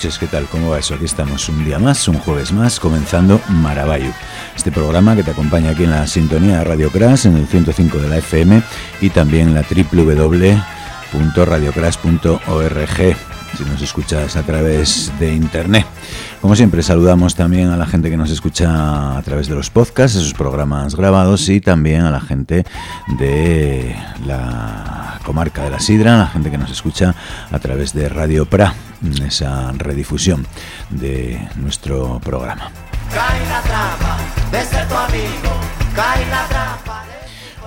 ¿qué tal? ¿Cómo va eso? Aquí estamos un día más, un jueves más, comenzando Marabayu, este programa que te acompaña aquí en la sintonía de Radio Crash, en el 105 de la FM y también en la www.radiocrash.org si nos escuchas a través de internet. Como siempre, saludamos también a la gente que nos escucha a través de los podcasts, esos programas grabados, y también a la gente de la comarca de la Sidra, a la gente que nos escucha a través de Radio Pra, esa redifusión de nuestro programa.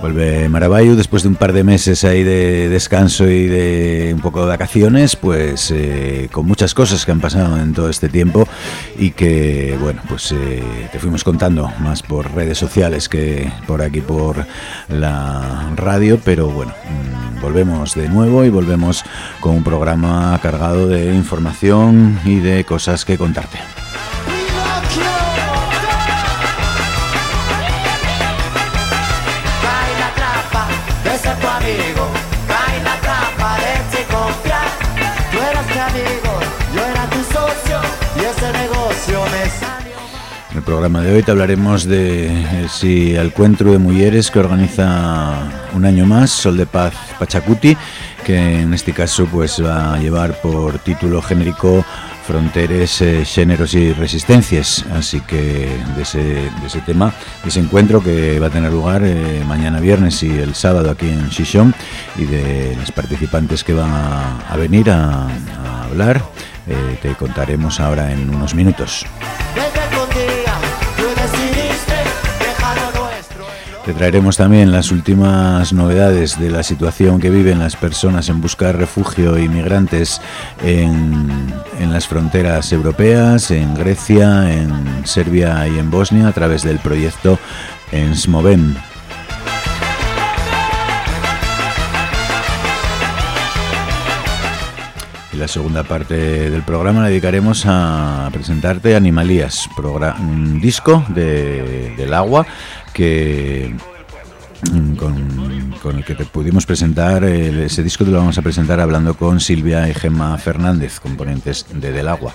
Vuelve Marabayu después de un par de meses ahí de descanso y de un poco de vacaciones, pues eh, con muchas cosas que han pasado en todo este tiempo y que, bueno, pues eh, te fuimos contando más por redes sociales que por aquí por la radio, pero bueno, mm, volvemos de nuevo y volvemos con un programa cargado de información y de cosas que contarte. En el programa de hoy te hablaremos de eh, si el encuentro de mujeres que organiza un año más Sol de Paz Pachacuti, que en este caso pues va a llevar por título genérico Fronteres, eh, Géneros y Resistencias. Así que de ese, ese tema, de ese encuentro que va a tener lugar eh, mañana viernes y el sábado aquí en Xixón y de los participantes que van a, venir a, hablar, te contaremos ahora en unos minutos. Te traeremos también las últimas novedades de la situación que viven las personas en busca de refugio y migrantes en, las fronteras europeas, en Grecia, en Serbia y en Bosnia a través del proyecto Ensmovem. Y la segunda parte del programa la dedicaremos a presentarte Animalías, un disco del agua que mm, con, el que te pudimos presentar, ese disco te lo vamos a presentar hablando con Silvia y Gemma Fernández, componentes de Del Agua.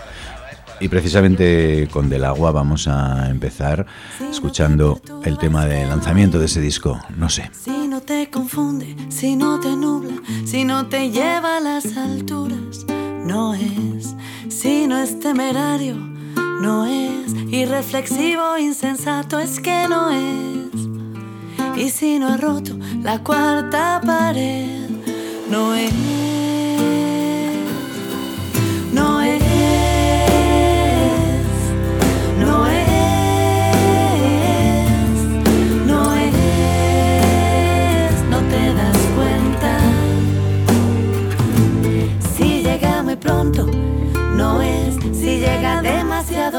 Y precisamente con Del Agua vamos a empezar escuchando el tema de lanzamiento de ese disco, no sé. Si no te confunde, si no te nubla, si no te lleva a las alturas, no es, si no es temerario no es irreflexivo, insensato, es que no es. Y si no ha roto la cuarta pared, no es.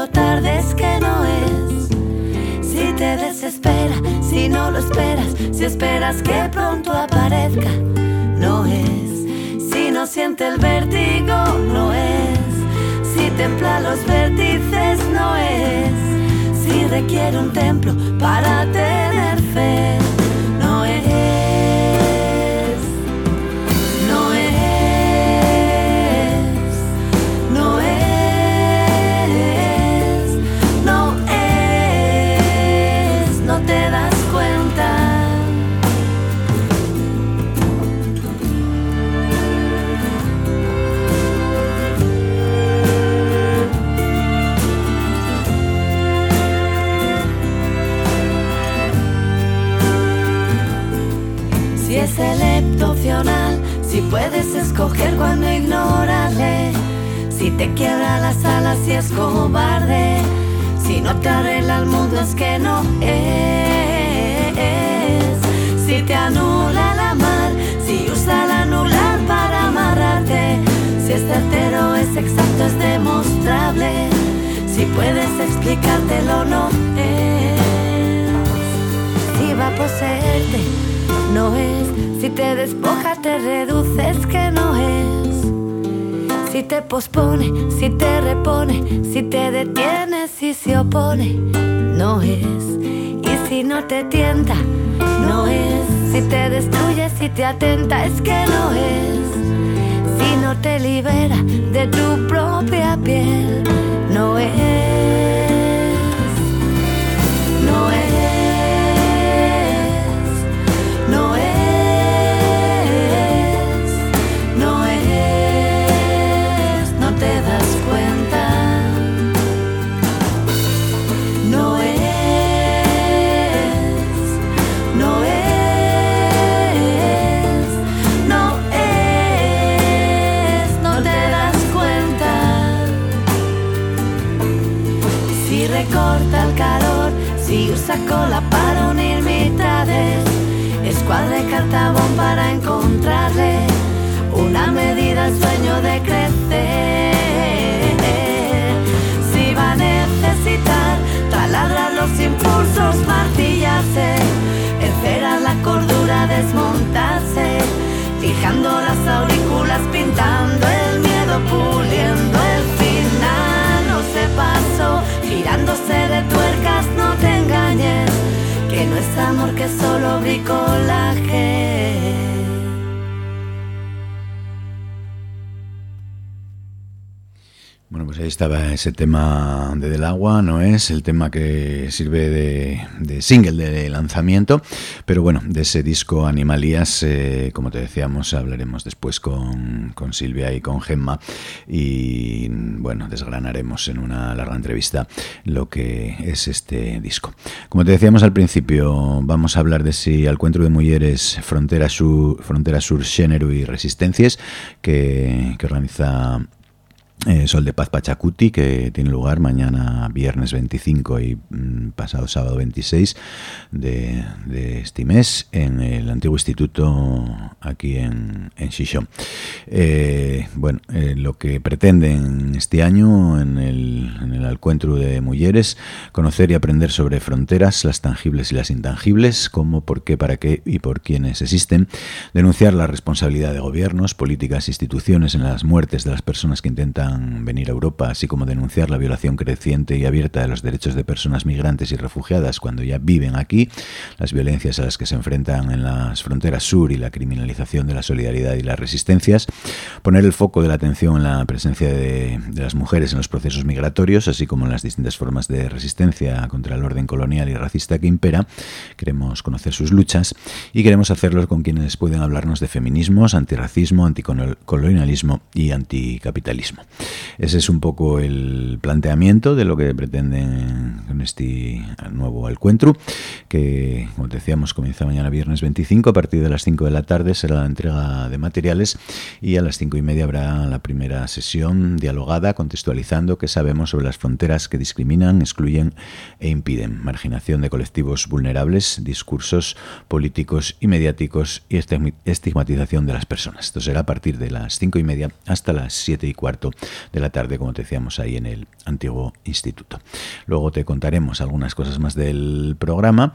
Demasiado tarde es que no es. Si te desespera, si no lo esperas, si esperas que pronto aparezca, no es. Si no siente el vértigo, no es. Si templa los vértices, no es. Si requiere un templo para tener fe. Puedes escoger cuando ignorarle, si te quiebra las alas y es cobarde, si no te arregla el mundo es que no es, si te anula la mar, si usa el anular para amarrarte, si es certero, es exacto, es demostrable, si puedes explicártelo no es, si va a poseerte, no es si te despoja, te reduces que no es. Si te pospone, si te repone, si te detiene, si se opone, no es. Y si no te tienta, no es. Si te destruye, si te atenta, es que no es. si no te libera de tu propia piel, no es. Cola para unir mitades, escuadra y cartabón para encontrarle. Una medida al sueño de crecer. Si va a necesitar taladrar los impulsos, solo bricolaje. Estaba ese tema de Del Agua, ¿no es? El tema que sirve de, single de lanzamiento. Pero bueno, de ese disco Animalías, eh, como te decíamos, hablaremos después con, con, Silvia y con Gemma. Y bueno, desgranaremos en una larga entrevista lo que es este disco. Como te decíamos al principio, vamos a hablar de si al encuentro de mujeres Frontera Sur, Frontera Sur, Género y Resistencias, que, que organiza eh, Sol de Paz Pachacuti, que tiene lugar mañana viernes 25 y mm, pasado sábado 26 de, este mes en el antiguo instituto aquí en, en eh, bueno, eh, lo que pretenden este año en el, en el encuentro de mujeres, conocer y aprender sobre fronteras, las tangibles y las intangibles, cómo, por qué, para qué y por quiénes existen, denunciar la responsabilidad de gobiernos, políticas, instituciones en las muertes de las personas que intentan venir a Europa, así como denunciar la violación creciente y abierta de los derechos de personas migrantes y refugiadas cuando ya viven aquí, las violencias a las que se enfrentan en las fronteras sur y la criminalización de la solidaridad y las resistencias, poner el foco de la atención en la presencia de, las mujeres en los procesos migratorios, así como en las distintas formas de resistencia contra el orden colonial y racista que impera. Queremos conocer sus luchas y queremos hacerlo con quienes pueden hablarnos de feminismos, antirracismo, anticolonialismo y anticapitalismo. Ese es un poco el planteamiento de lo que pretenden con este nuevo encuentro, que, como decíamos, comienza mañana viernes 25. A partir de las 5 de la tarde será la entrega de materiales y a las 5 y media habrá la primera sesión dialogada, contextualizando qué sabemos sobre las fronteras que discriminan, excluyen e impiden, marginación de colectivos vulnerables, discursos políticos y mediáticos y estigmatización de las personas. Esto será a partir de las 5 y media hasta las 7 y cuarto de la tarde, como te decíamos ahí en el antiguo instituto. Luego te contaremos algunas cosas más del programa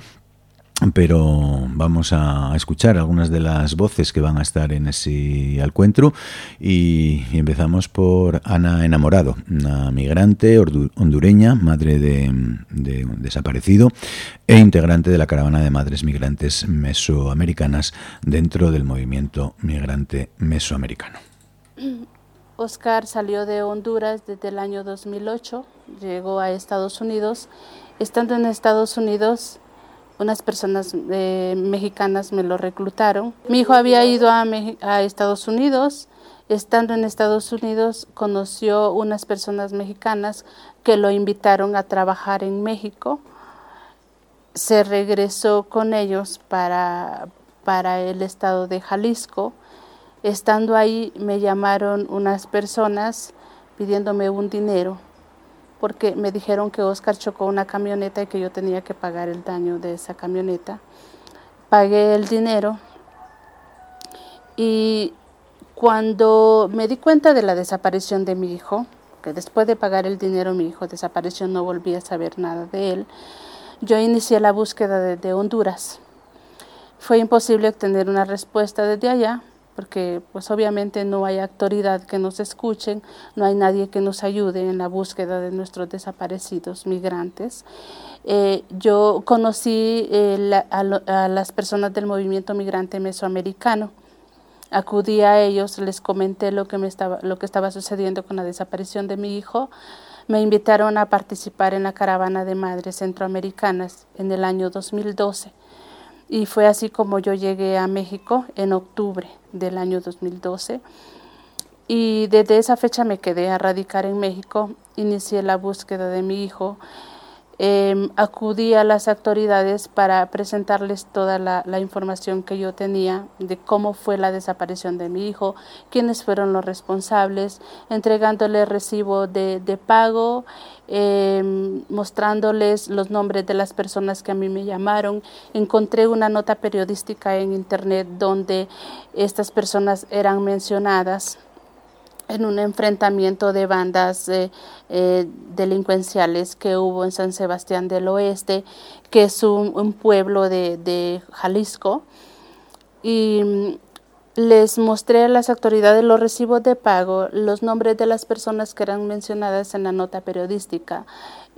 pero vamos a escuchar algunas de las voces que van a estar en ese encuentro y, empezamos por Ana Enamorado, una migrante hondureña, madre de, de, un desaparecido e integrante de la caravana de madres migrantes mesoamericanas dentro del movimiento migrante mesoamericano. Oscar salió de Honduras desde el año 2008, llegó a Estados Unidos. Estando en Estados Unidos, unas personas eh, mexicanas me lo reclutaron. Mi hijo había ido a, a, Estados Unidos. Estando en Estados Unidos, conoció unas personas mexicanas que lo invitaron a trabajar en México. Se regresó con ellos para, para el estado de Jalisco Estando ahí me llamaron unas personas pidiéndome un dinero porque me dijeron que Oscar chocó una camioneta y que yo tenía que pagar el daño de esa camioneta. Pagué el dinero y cuando me di cuenta de la desaparición de mi hijo, que después de pagar el dinero mi hijo desapareció, no volví a saber nada de él, yo inicié la búsqueda de, Honduras. Fue imposible obtener una respuesta desde allá, porque pues obviamente no hay autoridad que nos escuchen, no hay nadie que nos ayude en la búsqueda de nuestros desaparecidos migrantes. Eh, yo conocí eh, a, las personas del movimiento migrante mesoamericano acudí a ellos, les comenté lo que, me estaba, lo que estaba sucediendo con la desaparición de mi hijo. Me invitaron a participar en la caravana de madres centroamericanas en el año 2012. Y fue así como yo llegué a México en octubre del año 2012. Y desde esa fecha me quedé a radicar en México, inicié la búsqueda de mi hijo eh, acudí a las autoridades para presentarles toda la, información que yo tenía de cómo fue la desaparición de mi hijo, quiénes fueron los responsables, entregándole recibo de, pago, em, mostrándoles los nombres de las personas que a mí me llamaron. Encontré una nota periodística en internet donde estas personas eran mencionadas en un enfrentamiento de bandas eh, eh, delincuenciales que hubo en San Sebastián del Oeste, que es un, pueblo de, Jalisco. Y mm, les mostré a las autoridades los recibos de pago, los nombres de las personas que eran mencionadas en la nota periodística.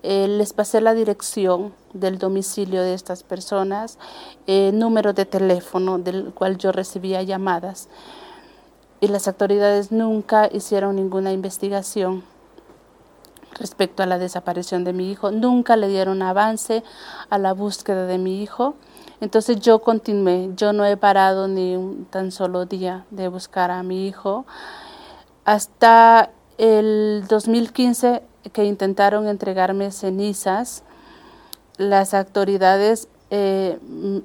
Eh, les pasé la dirección del domicilio de estas personas, número de teléfono del cual yo recibía llamadas y las autoridades nunca hicieron ninguna investigación respecto a la desaparición de mi hijo, nunca le dieron avance a la búsqueda de mi hijo. Entonces yo continué, yo no he parado ni un tan solo día de buscar a mi hijo. Hasta el 2015 que intentaron entregarme cenizas, las autoridades eh,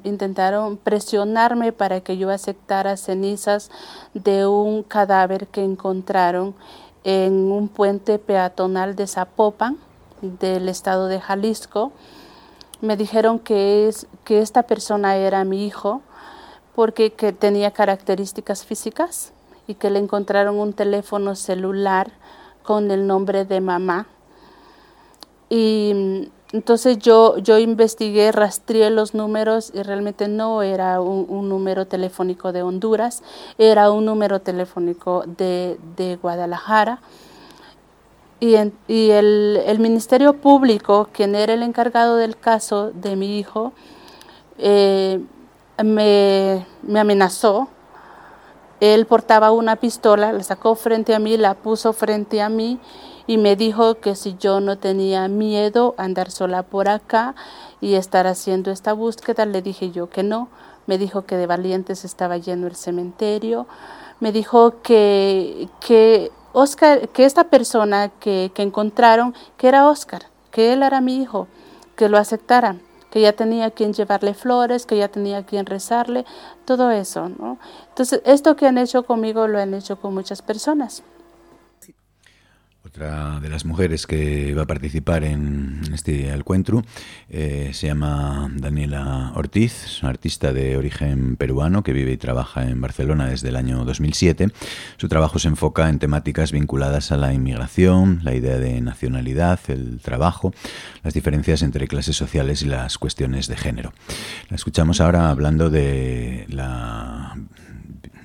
intentaron presionarme para que yo aceptara cenizas de un cadáver que encontraron en un puente peatonal de Zapopan, del estado de Jalisco. Me dijeron que, es, que esta persona era mi hijo porque que tenía características físicas y que le encontraron un teléfono celular con el nombre de mamá. Y entonces yo, yo investigué, rastreé los números y realmente no era un, número telefónico de Honduras, era un número telefónico de, Guadalajara. Y, y el, Ministerio Público, quien era el encargado del caso de mi hijo, eh, me, me amenazó. Él portaba una pistola, la sacó frente a mí, la puso frente a mí y me dijo que si yo no tenía miedo andar sola por acá y estar haciendo esta búsqueda, le dije yo que no. Me dijo que de valientes estaba lleno el cementerio. Me dijo que, que Oscar, que esta persona que, que encontraron, que era Oscar, que él era mi hijo, que lo aceptara que ya tenía quien llevarle flores, que ya tenía quien rezarle, todo eso, ¿no? Entonces, esto que han hecho conmigo lo han hecho con muchas personas. Otra de las mujeres que va a participar en este encuentro eh, se llama Daniela Ortiz, artista de origen peruano que vive y trabaja en Barcelona desde el año 2007. Su trabajo se enfoca en temáticas vinculadas a la inmigración, la idea de nacionalidad, el trabajo, las diferencias entre clases sociales y las cuestiones de género. La escuchamos ahora hablando de la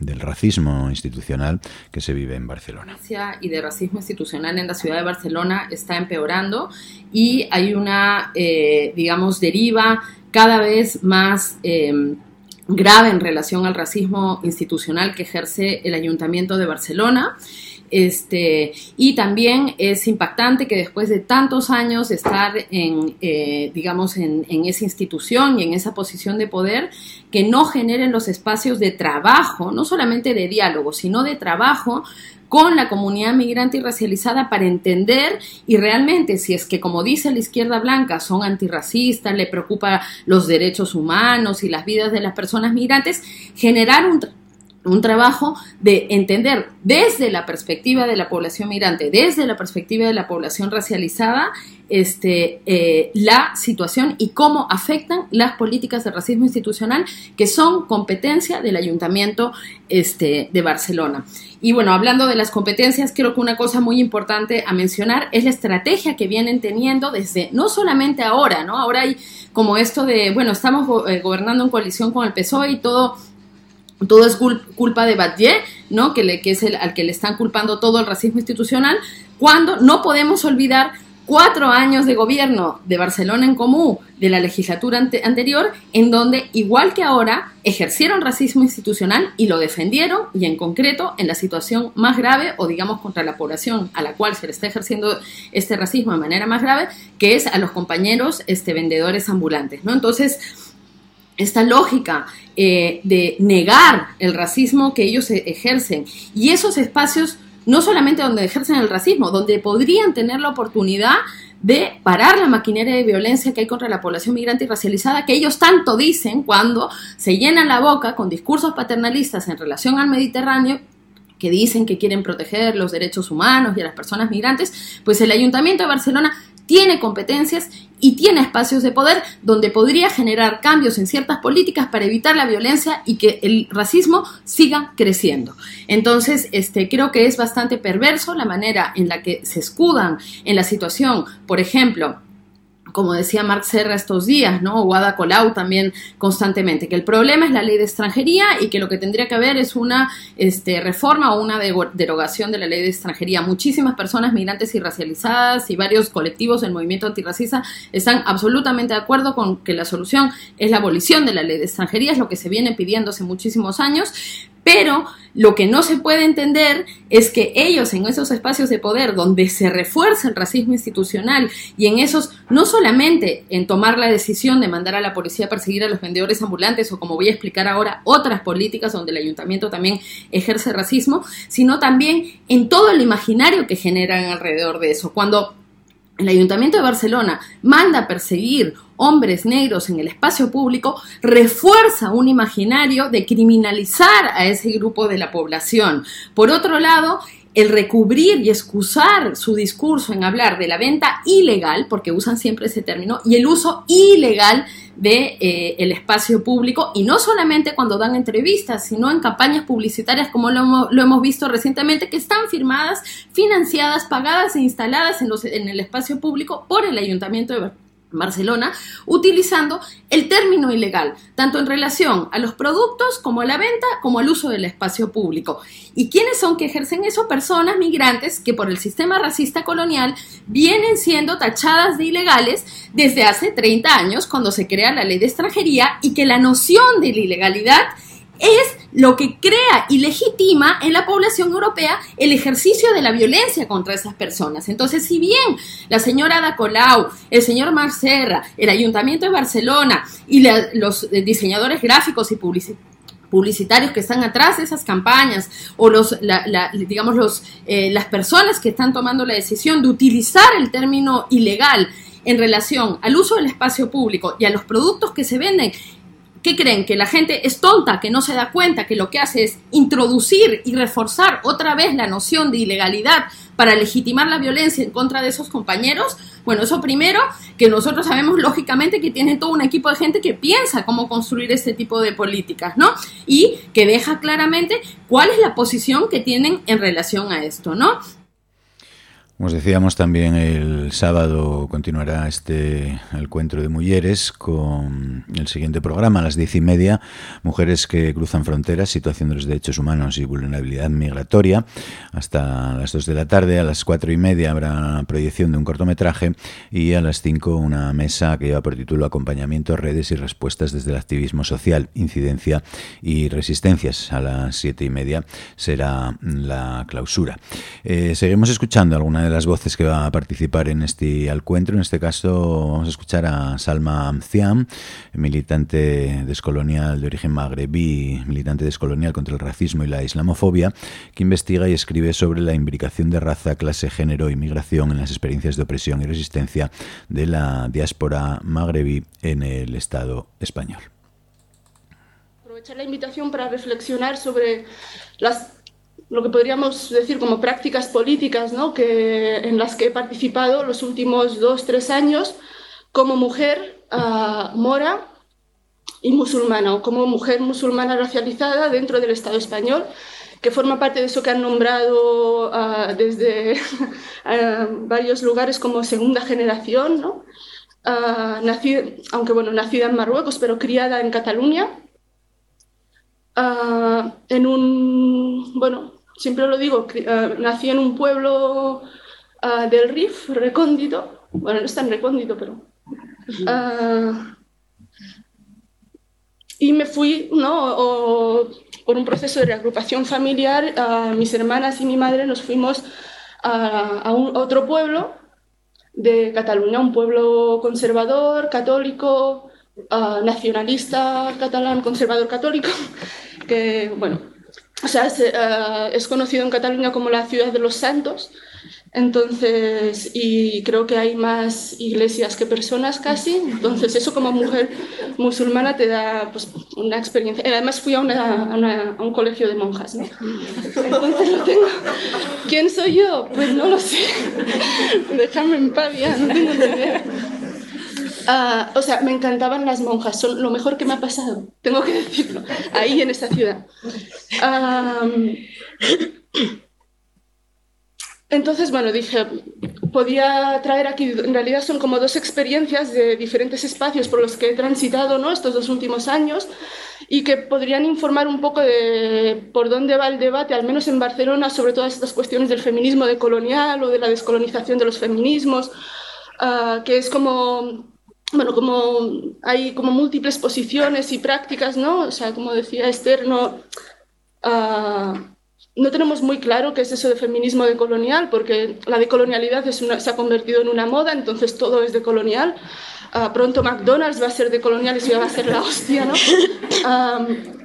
del racismo institucional que se vive en Barcelona. Y de racismo institucional en la ciudad de Barcelona está empeorando y hay una, eh, digamos, deriva cada vez más... Eh, grave en relación al racismo institucional que ejerce el Ayuntamiento de Barcelona. Este, y también es impactante que después de tantos años estar en, eh, digamos, en, esa institución y en esa posición de poder, que no generen los espacios de trabajo, no solamente de diálogo, sino de trabajo con la comunidad migrante y racializada para entender y realmente si es que como dice la izquierda blanca son antirracistas, le preocupa los derechos humanos y las vidas de las personas migrantes, generar un, un trabajo de entender desde la perspectiva de la población migrante, desde la perspectiva de la población racializada, este, eh, la situación y cómo afectan las políticas de racismo institucional que son competencia del Ayuntamiento este, de Barcelona. Y bueno, hablando de las competencias, creo que una cosa muy importante a mencionar es la estrategia que vienen teniendo desde, no solamente ahora, ¿no? Ahora hay como esto de, bueno, estamos eh, gobernando en coalición con el PSOE y todo todo es culpa de Batlle, ¿no? Que, le, es el al que le están culpando todo el racismo institucional, cuando no podemos olvidar cuatro años de gobierno de Barcelona en Común de la legislatura anterior, en donde, igual que ahora, ejercieron racismo institucional y lo defendieron, y en concreto en la situación más grave, o digamos contra la población a la cual se le está ejerciendo este racismo de manera más grave, que es a los compañeros este, vendedores ambulantes. ¿no? Entonces, esta lógica eh, de negar el racismo que ellos e-, ejercen. Y esos espacios no solamente donde ejercen el racismo, donde podrían tener la oportunidad de parar la maquinaria de violencia que hay contra la población migrante y racializada, que ellos tanto dicen cuando se llenan la boca con discursos paternalistas en relación al Mediterráneo que dicen que quieren proteger los derechos humanos y a las personas migrantes, pues el Ayuntamiento de Barcelona tiene competencias y tiene espacios de poder donde podría generar cambios en ciertas políticas para evitar la violencia y que el racismo siga creciendo. Entonces, este, creo que es bastante perverso la manera en la que se escudan en la situación, por ejemplo, como decía Marc Serra estos días, ¿no? O Ada Colau también constantemente, que el problema es la ley de extranjería y que lo que tendría que haber es una este, reforma o una derogación de la ley de extranjería. Muchísimas personas migrantes y racializadas y varios colectivos del movimiento antirracista están absolutamente de acuerdo con que la solución es la abolición de la ley de extranjería, es lo que se viene pidiendo hace muchísimos años, pero lo que no se puede entender es que ellos en esos espacios de poder donde se refuerza el racismo institucional y en esos, no solamente en tomar la decisión de mandar a la policía a perseguir a los vendedores ambulantes o como voy a explicar ahora, otras políticas donde el ayuntamiento también ejerce racismo, sino también en todo el imaginario que generan alrededor de eso. Cuando el Ayuntamiento de Barcelona manda a perseguir hombres negros en el espacio público, refuerza un imaginario de criminalizar a ese grupo de la población. Por otro lado, el recubrir y excusar su discurso en hablar de la venta ilegal, porque usan siempre ese término, y el uso ilegal de eh, el espacio público y no solamente cuando dan entrevistas, sino en campañas publicitarias como lo, hemos visto recientemente que están firmadas, financiadas, pagadas e instaladas en, los, en el espacio público por el Ayuntamiento de Barcelona, utilizando el término ilegal, tanto en relación a los productos como a la venta, como al uso del espacio público. ¿Y quiénes son que ejercen eso? Personas migrantes que por el sistema racista colonial vienen siendo tachadas de ilegales desde hace 30 años, cuando se crea la ley de extranjería, y que la noción de la ilegalidad es lo que crea y legitima en la población europea el ejercicio de la violencia contra esas personas. Entonces, si bien la señora Ada Colau, el señor Marc Serra, el Ayuntamiento de Barcelona y los diseñadores gráficos y publicitarios que están atrás de esas campañas o los, digamos los, eh, las personas que están tomando la decisión de utilizar el término ilegal en relación al uso del espacio público y a los productos que se venden ¿Qué creen? ¿Que la gente es tonta, que no se da cuenta, que lo que hace es introducir y reforzar otra vez la noción de ilegalidad para legitimar la violencia en contra de esos compañeros? Bueno, eso primero, que nosotros sabemos lógicamente que tiene todo un equipo de gente que piensa cómo construir este tipo de políticas, ¿no? Y que deja claramente cuál es la posición que tienen en relación a esto, ¿no? Como decíamos también el sábado continuará este encuentro de mujeres con el siguiente programa a las diez y media, mujeres que cruzan fronteras, situación de los derechos humanos y vulnerabilidad migratoria, hasta las dos de la tarde, a las cuatro y media habrá proyección de un cortometraje y a las cinco una mesa que lleva por título Acompañamiento, redes y respuestas desde el activismo social, incidencia y resistencias. A las siete y media será la clausura. Eh, seguimos escuchando alguna las voces que va a participar en este encuentro. En este caso vamos a escuchar a Salma Amciam, militante descolonial de origen magrebí, militante descolonial contra el racismo y la islamofobia, que investiga y escribe sobre la imbricación de raza, clase, género y migración en las experiencias de opresión y resistencia de la diáspora magrebí en el Estado español. Aprovechar la invitación para reflexionar sobre las lo que podríamos decir como prácticas políticas ¿no? que, en las que he participado los últimos dos, tres años como mujer uh, mora y musulmana, o como mujer musulmana racializada dentro del Estado español, que forma parte de eso que han nombrado uh, desde varios lugares como segunda generación, ¿no? nacida, aunque bueno, nacida en Marruecos, pero criada en Cataluña, en un, bueno, siempre lo digo, uh, nací en un pueblo uh, del Rif, recóndito, bueno, no es tan recóndito, pero... Ah, y me fui, ¿no? por un proceso de reagrupación familiar, mis hermanas y mi madre nos fuimos a, un, otro pueblo de Cataluña, un pueblo conservador, católico, nacionalista catalán, conservador católico, que, bueno, o sea, eh, es, conocido en Cataluña como la ciudad de los santos. Entonces, y creo que hay más iglesias que personas casi. Entonces, eso como mujer musulmana te da pues, una experiencia. Además, fui a, un colegio de monjas, ¿no? Entonces lo tengo. ¿Quién soy yo? Pues no lo sé. Déjame en paz ya, no tengo ni idea. Ah, o sea, me encantaban las monjas, son lo mejor que me ha pasado, tengo que decirlo, ahí en esta ciudad. entonces, bueno, dije, podía traer aquí, en realidad son como dos experiencias de diferentes espacios por los que he transitado ¿no? estos dos últimos años y que podrían informar un poco de por dónde va el debate, al menos en Barcelona, sobre todas estas cuestiones del feminismo decolonial o de la descolonización de los feminismos, ah, que es como bueno, como hay como múltiples posiciones y prácticas, ¿no? O sea, como decía Esther, no, ah, no tenemos muy claro qué es eso de feminismo decolonial, porque la decolonialidad es una, se ha convertido en una moda, entonces todo es decolonial. Uh, pronto McDonald's va a ser decolonial y eso ya va a ser la hostia, ¿no?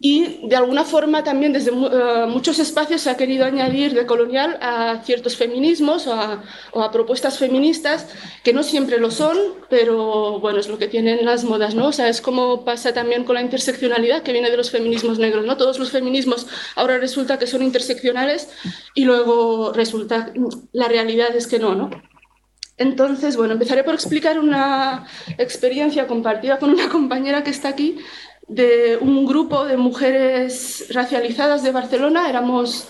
Y de alguna forma también desde eh, muchos espacios se ha querido añadir de colonial a ciertos feminismos o a, propuestas feministas que no siempre lo son, pero bueno, es lo que tienen las modas, ¿no? O sea, es como pasa también con la interseccionalidad que viene de los feminismos negros, ¿no? Todos los feminismos ahora resulta que son interseccionales y luego resulta, la realidad es que no, ¿no? Entonces, bueno, empezaré por explicar una experiencia compartida con una compañera que está aquí de un grupo de mujeres racializadas de Barcelona, éramos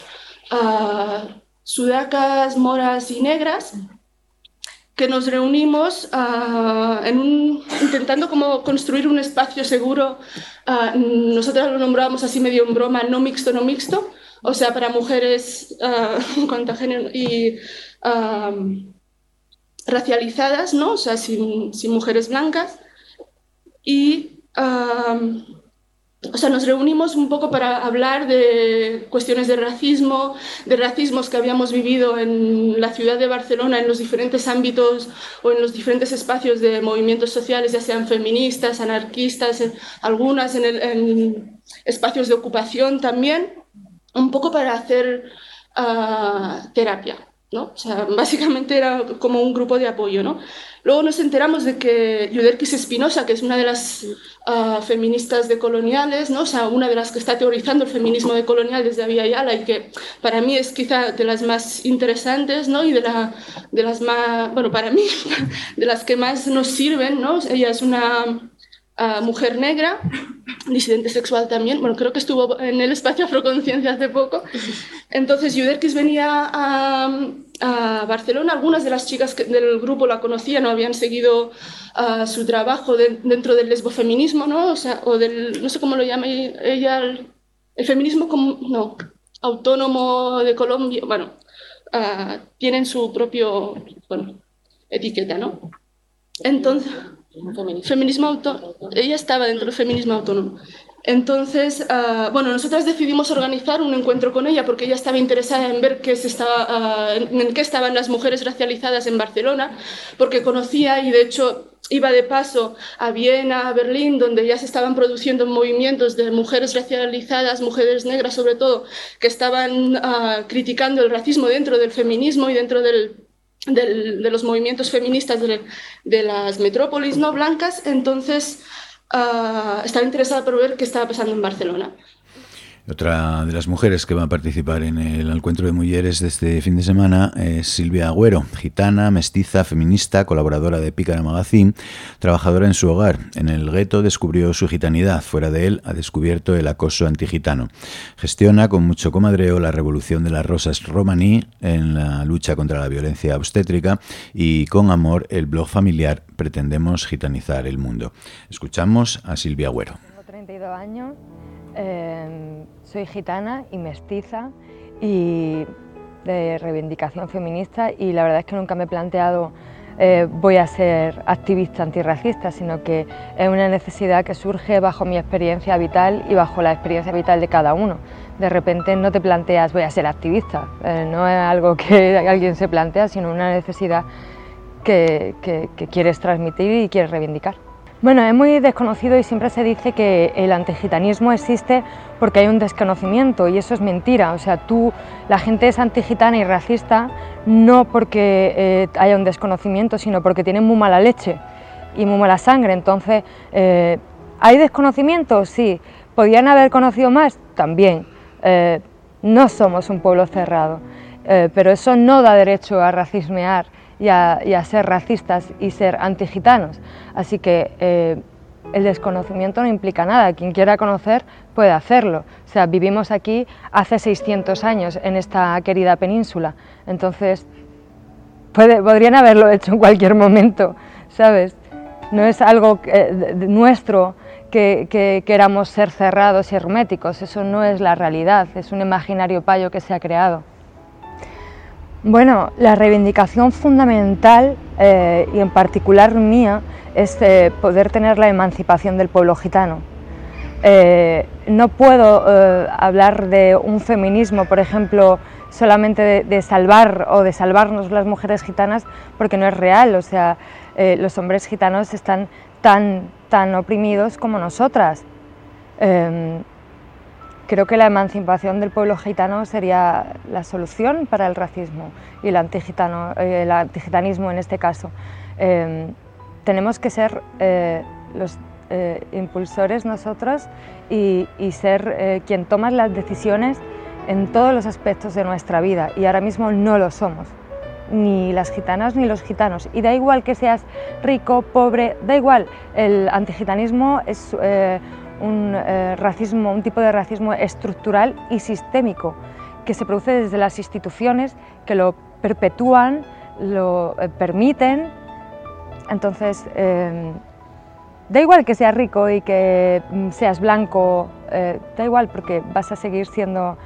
uh, sudacas, moras y negras, que nos reunimos un, intentando como construir un espacio seguro, uh, nosotras lo nombrábamos así medio en broma, no mixto, no mixto, o sea, para mujeres género y racializadas, ¿no? o sea, sin, sin mujeres blancas. Y o sea, nos reunimos un poco para hablar de cuestiones de racismo, de racismos que habíamos vivido en la ciudad de Barcelona, en los diferentes ámbitos o en los diferentes espacios de movimientos sociales, ya sean feministas, anarquistas, algunas en, espacios de ocupación también, un poco para hacer ah, terapia. ¿no? O sea, básicamente era como un grupo de apoyo, ¿no? Luego nos enteramos de que Yuderquis Espinosa, que es una de las uh, feministas decoloniales, ¿no? O sea, una de las que está teorizando el feminismo decolonial desde Avia Yala y que para mí es quizá de las más interesantes, ¿no? Y de, la, de las más, bueno, para mí, de las que más nos sirven, ¿no? Ella es una mujer negra, disidente sexual también. Bueno, creo que estuvo en el espacio Afroconciencia hace poco. Entonces, Yuderkis venía a, Barcelona. Algunas de las chicas del grupo la conocían o habían seguido su trabajo dentro del lesbofeminismo, ¿no? O, sea, o del, no sé cómo lo llama ella, el, feminismo como, no, autónomo de Colombia. Bueno, tienen su propio, bueno, etiqueta, ¿no? Entonces... Feminismo. autónomo. Ella estaba dentro del feminismo autónomo. Entonces, uh, bueno, nosotras decidimos organizar un encuentro con ella porque ella estaba interesada en ver qué estaba, uh, en qué estaban las mujeres racializadas en Barcelona, porque conocía y de hecho iba de paso a Viena, a Berlín, donde ya se estaban produciendo movimientos de mujeres racializadas, mujeres negras sobre todo, que estaban uh, criticando el racismo dentro del feminismo y dentro del de los movimientos feministas de, las metrópolis no blancas, entonces uh, estaba interesada por ver qué estaba pasando en Barcelona. Otra de las mujeres que va a participar en el encuentro de mujeres de este fin de semana es Silvia Agüero, gitana, mestiza, feminista, colaboradora de Pícara Magazine, trabajadora en su hogar. En el gueto descubrió su gitanidad, fuera de él ha descubierto el acoso antigitano. Gestiona con mucho comadreo la revolución de las rosas romaní en la lucha contra la violencia obstétrica y con amor el blog familiar Pretendemos gitanizar el mundo. Escuchamos a Silvia Agüero. Tengo 32 años. Eh soy gitana y mestiza y de reivindicación feminista y la verdad es que nunca me he planteado eh, voy a ser activista antirracista, sino que es una necesidad que surge bajo mi experiencia vital y bajo la experiencia vital de cada uno. De repente no te planteas voy a ser activista, eh, no es algo que alguien se plantea, sino una necesidad que quieres transmitir y quieres reivindicar. Bueno, es muy desconocido y siempre se dice que el antigitanismo existe porque hay un desconocimiento y eso es mentira. O sea, tú, la gente es antigitana y racista no porque eh, haya un desconocimiento, sino porque tienen muy mala leche y muy mala sangre. Entonces, eh, ¿hay desconocimiento? Sí. ¿Podrían haber conocido más? También. Eh, no somos un pueblo cerrado, pero eso no da derecho a racismear y a, ser racistas y ser antigitanos. Así que eh, el desconocimiento no implica nada, quien quiera conocer puede hacerlo. O sea, vivimos aquí hace 600 años en esta querida península, entonces podrían haberlo hecho en cualquier momento, ¿sabes? No es algo nuestro que, que, queramos ser cerrados y herméticos, eso no es la realidad, es un imaginario payo que se ha creado. Bueno, la reivindicación fundamental eh, y en particular mía es eh, poder tener la emancipación del pueblo gitano. Eh, no puedo hablar de un feminismo, por ejemplo, solamente de, salvar o de salvarnos las mujeres gitanas porque no es real, o sea, los hombres gitanos están tan, tan oprimidos como nosotras. Creo que la emancipación del pueblo gitano sería la solución para el racismo y el, antigitano, eh, el antigitanismo en este caso. Em, tenemos que ser eh, los eh, impulsores nosotros y, ser quien toma las decisiones en todos los aspectos de nuestra vida y ahora mismo no lo somos ni las gitanas ni los gitanos. Y da igual que seas rico, pobre, da igual. El antigitanismo es un eh, racismo, un tipo de racismo estructural y sistémico que se produce desde las instituciones que lo perpetúan, lo eh, permiten. Entonces, eh, da igual que seas rico y que mm, seas blanco, da igual porque vas a seguir siendo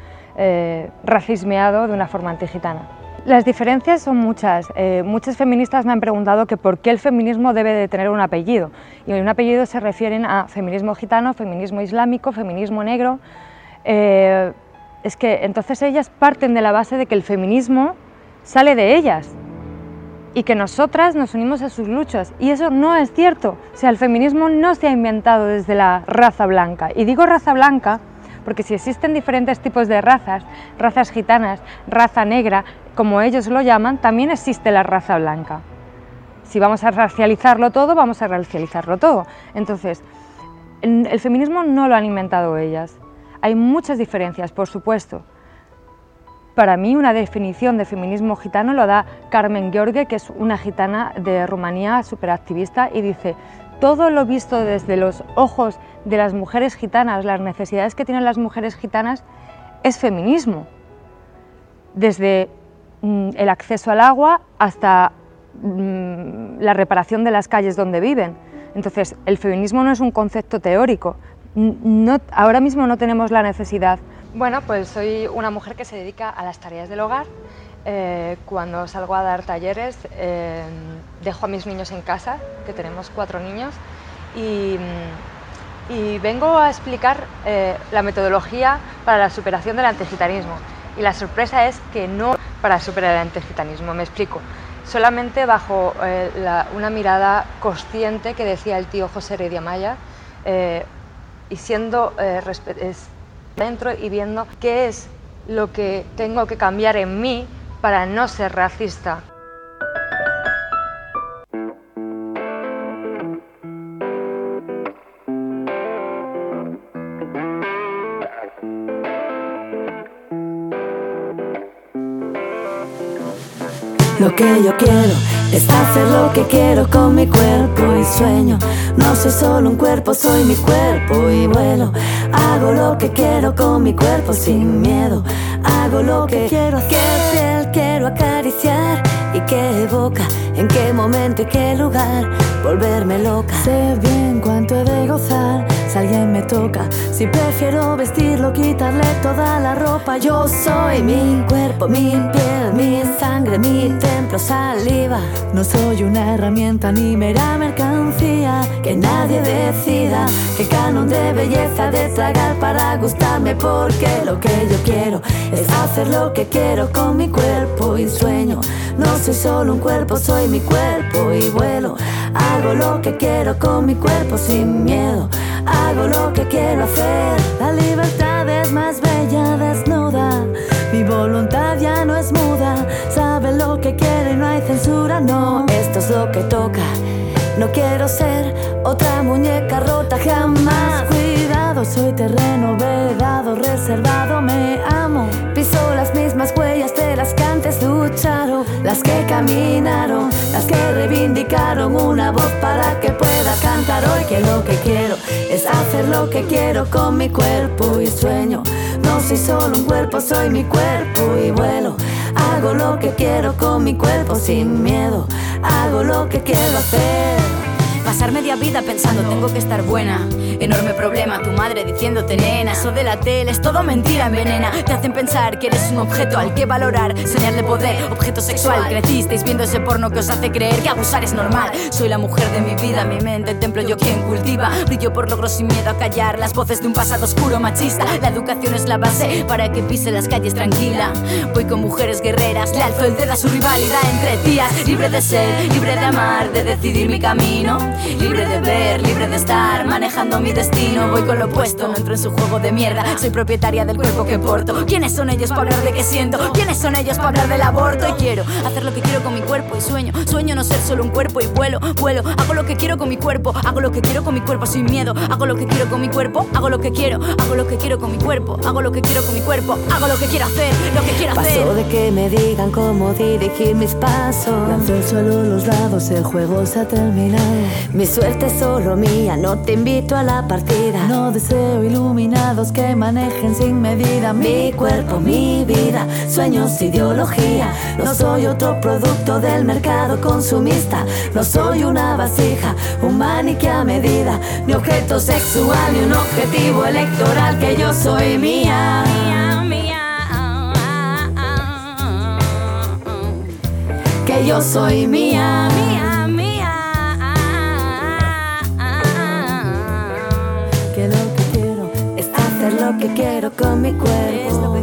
racismeado de una forma antigitana. Las diferencias son muchas. Eh, muchas feministas me han preguntado que por qué el feminismo debe de tener un apellido. Y un apellido se refieren a feminismo gitano, feminismo islámico, feminismo negro. Eh, es que entonces ellas parten de la base de que el feminismo sale de ellas y que nosotras nos unimos a sus luchas. Y eso no es cierto. O sea, el feminismo no se ha inventado desde la raza blanca. Y digo raza blanca porque si existen diferentes tipos de razas, razas gitanas, raza negra, como ellos lo llaman, también existe la raza blanca. Si vamos a racializarlo todo, vamos a racializarlo todo. Entonces, el feminismo no lo han inventado ellas. Hay muchas diferencias, por supuesto. Para mí una definición de feminismo gitano lo da Carmen George, que es una gitana de Rumanía superactivista, y dice, todo lo visto desde los ojos de las mujeres gitanas, las necesidades que tienen las mujeres gitanas, es feminismo. Desde el acceso al agua hasta mm, la reparación de las calles donde viven. Entonces, el feminismo no es un concepto teórico. Ahora mismo no tenemos la necesidad. Bueno, pues soy una mujer que se dedica a las tareas del hogar. Eh, cuando salgo a dar talleres, eh, dejo a mis niños en casa, que tenemos cuatro niños, y, mm, vengo a explicar eh, la metodología para la superación del antigitanismo. Y la sorpresa es que no para superar el antigitanismo. Me explico. Solamente bajo eh, una mirada consciente que decía el tío José Heredia Maya eh, y siendo eh, dentro y viendo qué es lo que tengo que cambiar en mí para no ser racista. Lo que yo quiero es hacer lo que quiero con mi cuerpo y sueño. No soy solo un cuerpo, soy mi cuerpo y vuelo. Hago lo que quiero con mi cuerpo sin miedo. Hago lo que quiero, qué piel quiero acariciar y qué boca, en qué momento y qué lugar volverme loca. Sé bien cuánto he de gozar si alguien me toca. Si prefiero vestirlo, quitarle toda la ropa. Yo soy mi cuerpo mi piel, mi sangre, mi templo, saliva. No soy una herramienta ni mera mercancía. Que nadie decida qué canon de belleza de tragar para gustarme. Porque lo que yo quiero es hacer lo que quiero con mi cuerpo y sueño. No soy solo un cuerpo, soy mi cuerpo y vuelo. Hago lo que quiero con mi cuerpo sin miedo. Hago lo que quiero hacer. La libertad es más bella desnuda. Mi voluntad ya no es muda. Sabe lo que quiere y no hay censura. No, esto es lo que toca. No quiero ser otra muñeca rota jamás. Cuidado, soy terreno vedado, reservado, me amo. Piso las mismas huellas de las que antes lucharon, las que caminaron, las que reivindicaron una voz para que pueda cantar hoy. Que lo que quiero hacer lo que quiero con mi cuerpo y sueño. No soy solo un cuerpo, soy mi cuerpo y vuelo. Hago lo que quiero con mi cuerpo sin miedo. Hago lo que quiero hacer. Pasar media vida pensando tengo que estar buena. Enorme problema, tu madre diciéndote nena. Eso de la tele es todo mentira, envenena. Te hacen pensar que eres un objeto al que valorar. Señal de poder, objeto sexual. Crecisteis viendo ese porno que os hace creer que abusar es normal. Soy la mujer de mi vida, mi mente, templo yo quien cultiva. Brillo por logros sin miedo a callar las voces de un pasado oscuro machista. La educación es la base para que pise las calles tranquila. Voy con mujeres guerreras, le alzo el dedo a su rivalidad entre tías. Libre de ser, libre de amar, de decidir mi camino. Libre de ver, libre de estar, manejando mi destino. Voy con lo opuesto, no entro en su juego de mierda. Soy propietaria del cuerpo que porto. ¿Quiénes son ellos para hablar de qué siento? ¿Quiénes son ellos para hablar del aborto? Y quiero hacer lo que quiero con mi cuerpo y sueño. Sueño no ser solo un cuerpo y vuelo, vuelo. Hago lo que quiero con mi cuerpo, hago lo que quiero con mi cuerpo sin miedo. Hago lo que quiero con mi cuerpo, hago lo que quiero, hago lo que quiero con mi cuerpo, hago lo que quiero con mi cuerpo, hago lo que quiero hacer, lo que quiero hacer. Paso de que me digan cómo dirigir mis pasos. Lanzo el suelo los dados, el juego se ha terminado. Mi suerte es solo mía, no te invito a la No deseo iluminados que manejen sin medida mi cuerpo, mi vida, sueños, ideología. No soy otro producto del mercado consumista. No soy una vasija, un maniquí a medida, ni objeto sexual, ni un objetivo electoral. Que yo soy mía. Que yo soy mía. Que quiero con mi cuerpo.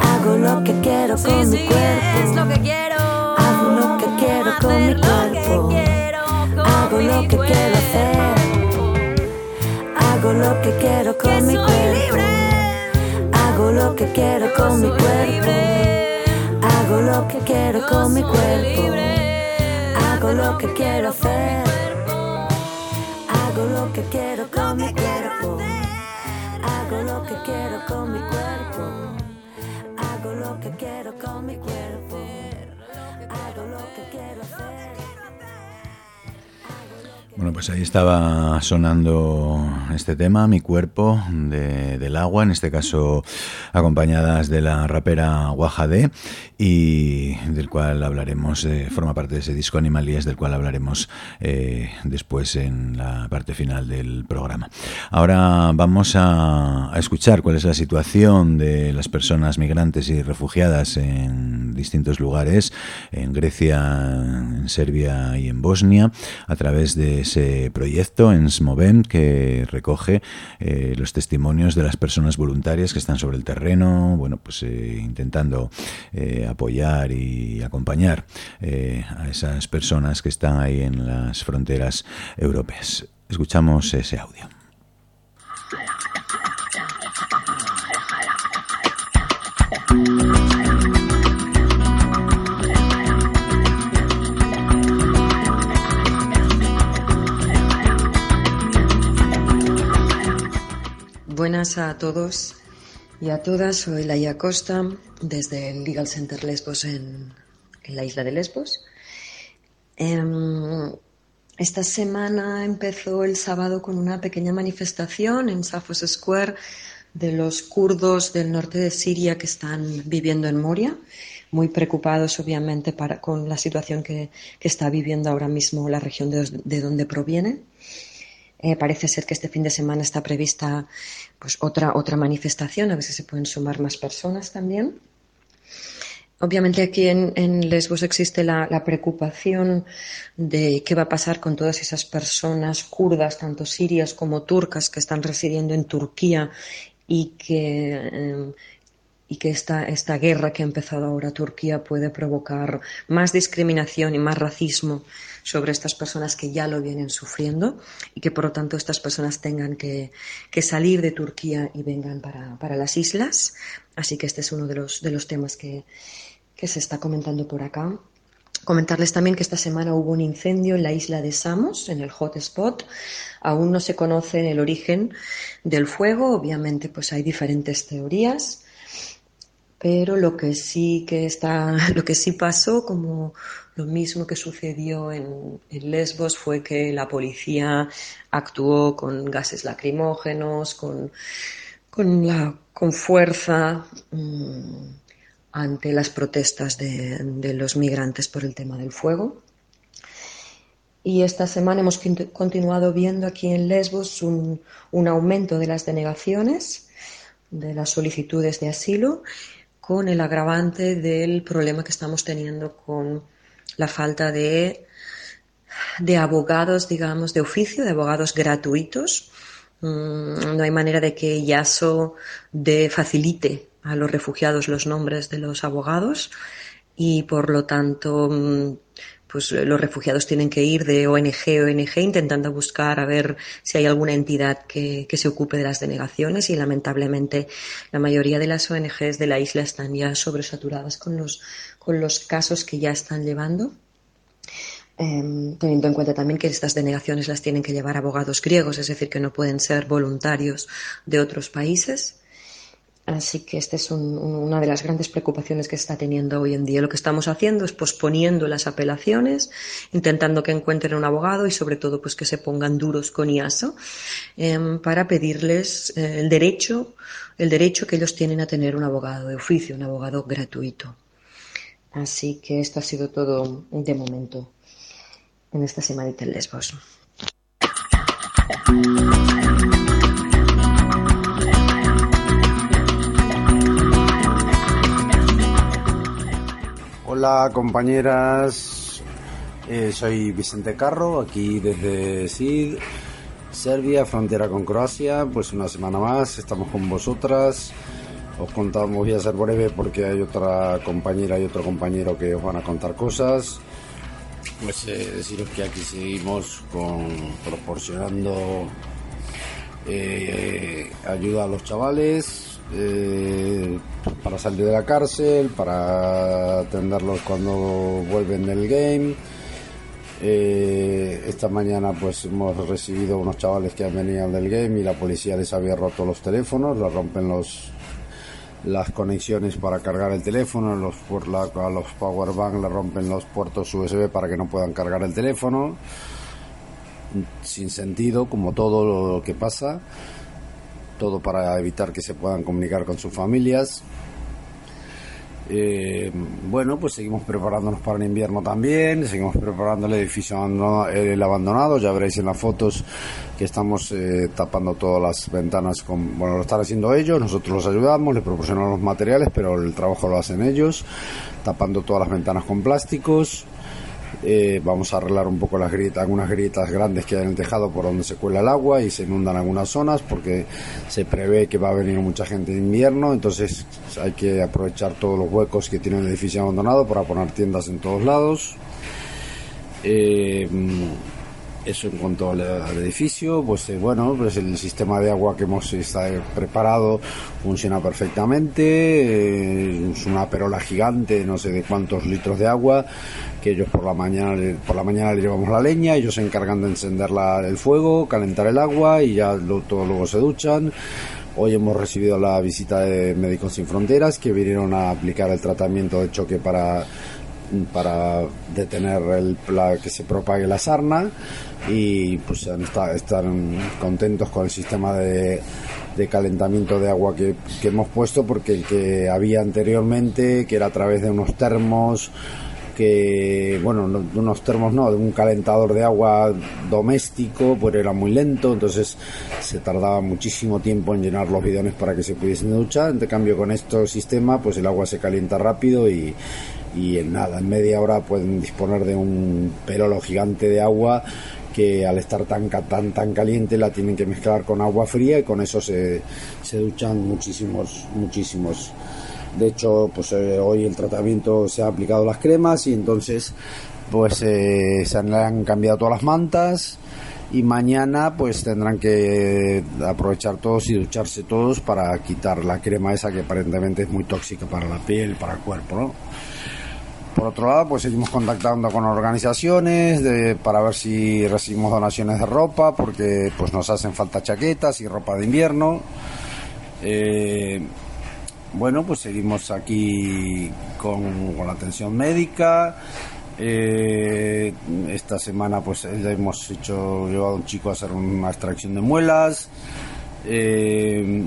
Hago lo que quiero con mi cuerpo. Es lo que quiero. Hago lo que quiero con mi cuerpo. Hago lo que quiero hacer. Hago lo que quiero con mi cuerpo. Hago lo que quiero con mi cuerpo. Hago lo que quiero con mi cuerpo. Hago lo que quiero hacer. Hago lo que quiero con mi cuerpo. Quiero con mi cuerpo. Hago lo que quiero con mi cuerpo. Hago lo que quiero hacer. Bueno, pues ahí estaba sonando este tema, Mi cuerpo, de, del agua, en este caso acompañadas de la rapera Guajade, y del cual hablaremos, eh, forma parte de ese disco Animalías, del cual hablaremos eh, después en la parte final del programa. Ahora vamos a, a escuchar cuál es la situación de las personas migrantes y refugiadas en distintos lugares, en Grecia, en Serbia y en Bosnia, a través de ese proyecto en Smovent que recoge eh, los testimonios de las personas voluntarias que están sobre el terreno, bueno, pues eh, intentando eh, apoyar y acompañar eh, a esas personas que están ahí en las fronteras europeas. Escuchamos ese audio. Buenas a todos y a todas. Soy Laia Costa desde el Legal Center Lesbos en, la isla de Lesbos. Em, esta semana empezó el sábado con una pequeña manifestación en Safos Square de los kurdos del norte de Siria que están viviendo en Moria, muy preocupados obviamente con la situación que, está viviendo ahora mismo la región de, de donde provienen. Eh, parece ser que este fin de semana está prevista pues otra, otra manifestación, a si se pueden sumar más personas también. Obviamente aquí en, Lesbos existe la, preocupación de qué va a pasar con todas esas personas kurdas, tanto sirias como turcas, que están residiendo en Turquía y que, eh, y que esta, esta guerra que ha empezado ahora Turquía puede provocar más discriminación y más racismo sobre estas personas que ya lo vienen sufriendo y que por lo tanto estas personas tengan que, salir de Turquía y vengan para, para, las islas. Así que este es uno de los, de los temas que, que se está comentando por acá. Comentarles también que esta semana hubo un incendio en la isla de Samos, en el hotspot. Aún no se conoce el origen del fuego, obviamente pues hay diferentes teorías, pero lo que sí que está, lo que sí pasó, como lo mismo que sucedió en, Lesbos, fue que la policía actuó con gases lacrimógenos, con, con, la, con fuerza. Mm, ante las protestas de, los migrantes por el tema del fuego. Y esta semana hemos continuado viendo aquí en Lesbos un, aumento de las denegaciones, de las solicitudes de asilo, con el agravante del problema que estamos teniendo con la falta de, de abogados, digamos, de oficio, de abogados gratuitos. Mm, no hay manera de que YASO de facilite a los refugiados los nombres de los abogados y por lo tanto mm, pues los refugiados tienen que ir de ONG a ONG intentando buscar a ver si hay alguna entidad que, se ocupe de las denegaciones y lamentablemente la mayoría de las ONGs de la isla están ya sobresaturadas con los, con los casos que ya están llevando. Em, teniendo en cuenta también que estas denegaciones las tienen que llevar abogados griegos, es decir, que no pueden ser voluntarios de otros países. Así que esta es una de las grandes preocupaciones que está teniendo hoy en día. Lo que estamos haciendo es posponiendo las apelaciones, intentando que encuentren un abogado y sobre todo pues que se pongan duros con IASO em, para pedirles eh, el derecho, el derecho que ellos tienen a tener un abogado de oficio, un abogado gratuito. Así que esto ha sido todo de momento en esta semanita en Lesbos. Hola compañeras, eh, soy Vicente Carro, aquí desde SID, Serbia, frontera con Croacia, pues una semana más, estamos con vosotras. Os contamos, voy a ser breve porque hay otra compañera y otro compañero que os van a contar cosas. Pues eh, deciros que aquí seguimos con, proporcionando eh, ayuda a los chavales, eh, para salir de la cárcel, para atenderlos cuando vuelven del game. Eh, esta mañana pues hemos recibido unos chavales que han venido del game y la policía les había roto los teléfonos, les rompen los las conexiones para cargar el teléfono, los por la, a los power bank le rompen los puertos USB para que no puedan cargar el teléfono. Sin sentido, como todo lo que pasa todo para evitar que se puedan comunicar con sus familias. Eh, bueno, pues seguimos preparándonos para el invierno también, seguimos preparando el edificio abandonado, ya veréis en las fotos que estamos eh, tapando todas las ventanas con, bueno, lo están haciendo ellos, nosotros los ayudamos, les proporcionamos los materiales, pero el trabajo lo hacen ellos, tapando todas las ventanas con plásticos, eh, vamos a arreglar un poco las grietas, algunas grietas grandes que hay en el tejado por donde se cuela el agua y se inundan algunas zonas porque se prevé que va a venir mucha gente en invierno, entonces hay que aprovechar todos los huecos que tiene el edificio abandonado para poner tiendas en todos lados. Eh, eso en cuanto al, edificio, pues eh, bueno, pues el sistema de agua que hemos está preparado funciona perfectamente, es una perola gigante, no sé de cuántos litros de agua, que ellos por la mañana por la mañana le llevamos la leña, ellos se encargan de encender el fuego, calentar el agua y ya todo luego se duchan. Hoy hemos recibido la visita de Médicos Sin Fronteras que vinieron a aplicar el tratamiento de choque para para detener el, que se propague la sarna y pues están contentos con el sistema de, de calentamiento de agua que, que, hemos puesto porque el que había anteriormente que era a través de unos termos que, bueno, de unos termos no, de un calentador de agua doméstico, pues era muy lento, entonces se tardaba muchísimo tiempo en llenar los bidones para que se pudiesen duchar. En cambio, con este sistema, pues el agua se calienta rápido y, y en nada, en media hora pueden disponer de un perolo gigante de agua que al estar tan, tan, tan caliente la tienen que mezclar con agua fría y con eso se, se duchan muchísimos, muchísimos de hecho, pues eh, hoy el tratamiento se ha aplicado las cremas y entonces pues eh, se han, cambiado todas las mantas y mañana pues tendrán que aprovechar todos y ducharse todos para quitar la crema esa que aparentemente es muy tóxica para la piel, para el cuerpo. Por otro lado, pues seguimos contactando con organizaciones de, para ver si recibimos donaciones de ropa, porque pues nos hacen falta chaquetas y ropa de invierno. Eh, bueno, pues seguimos aquí con, la atención médica. Eh, esta semana pues hemos hecho llevado a un chico a hacer una extracción de muelas. Eh,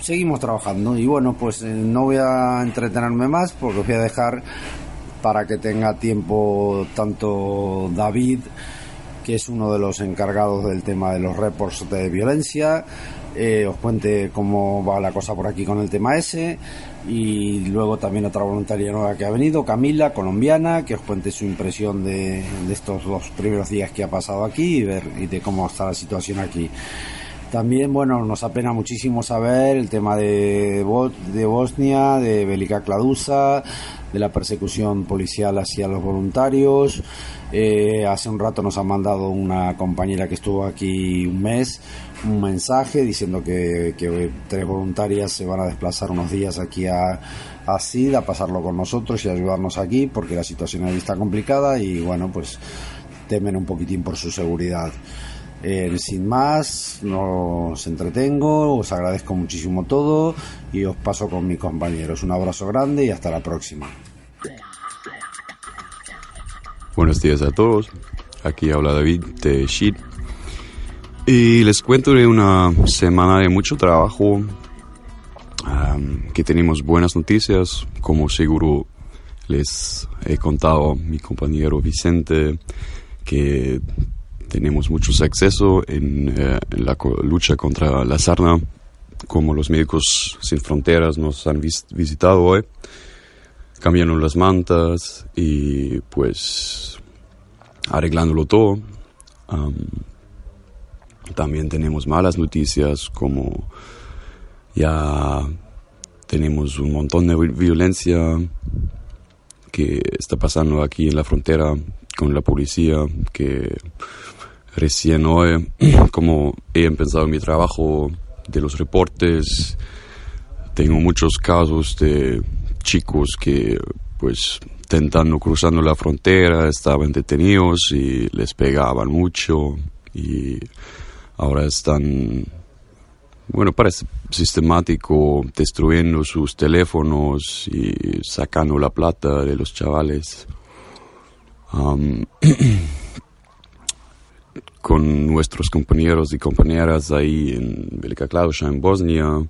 seguimos trabajando y bueno pues eh, no voy a entretenerme más porque os voy a dejar para que tenga tiempo tanto David que es uno de los encargados del tema de los reports de violencia eh, os cuente cómo va la cosa por aquí con el tema ese y luego también otra voluntaria nueva que ha venido, Camila, colombiana, que os cuente su impresión de, estos dos primeros días que ha pasado aquí y ver y de cómo está la situación aquí. También, bueno, nos apena muchísimo saber el tema de, Bosnia, de Belica Cladusa, de la persecución policial hacia los voluntarios. Eh, hace un rato nos ha mandado una compañera que estuvo aquí un mes un mensaje diciendo que, tres voluntarias se van a desplazar unos días aquí a, a a pasarlo con nosotros y ayudarnos aquí porque la situación ahí está complicada y bueno, pues temen un poquitín por su seguridad. Eh, sin más, os entretengo, os agradezco muchísimo todo y os paso con mis compañeros. Un abrazo grande y hasta la próxima. Buenos días a todos. Aquí habla David de Sheet y les cuento de una semana de mucho trabajo, que tenemos buenas noticias, como seguro les he contado mi compañero Vicente, que tenemos mucho acceso en, eh, en, la lucha contra la sarna, como los médicos sin fronteras nos han visitado hoy, cambiaron las mantas y pues arreglándolo todo. También tenemos malas noticias como ya tenemos un montón de violencia que está pasando aquí en la frontera con la policía, que recién hoy, como he empezado mi trabajo de los reportes, tengo muchos casos de chicos que pues tentando cruzando la frontera estaban detenidos y les pegaban mucho y ahora están, bueno, parece sistemático, destruyendo sus teléfonos y sacando la plata de los chavales. con nuestros compañeros y compañeras ahí en Velika en Bosnia,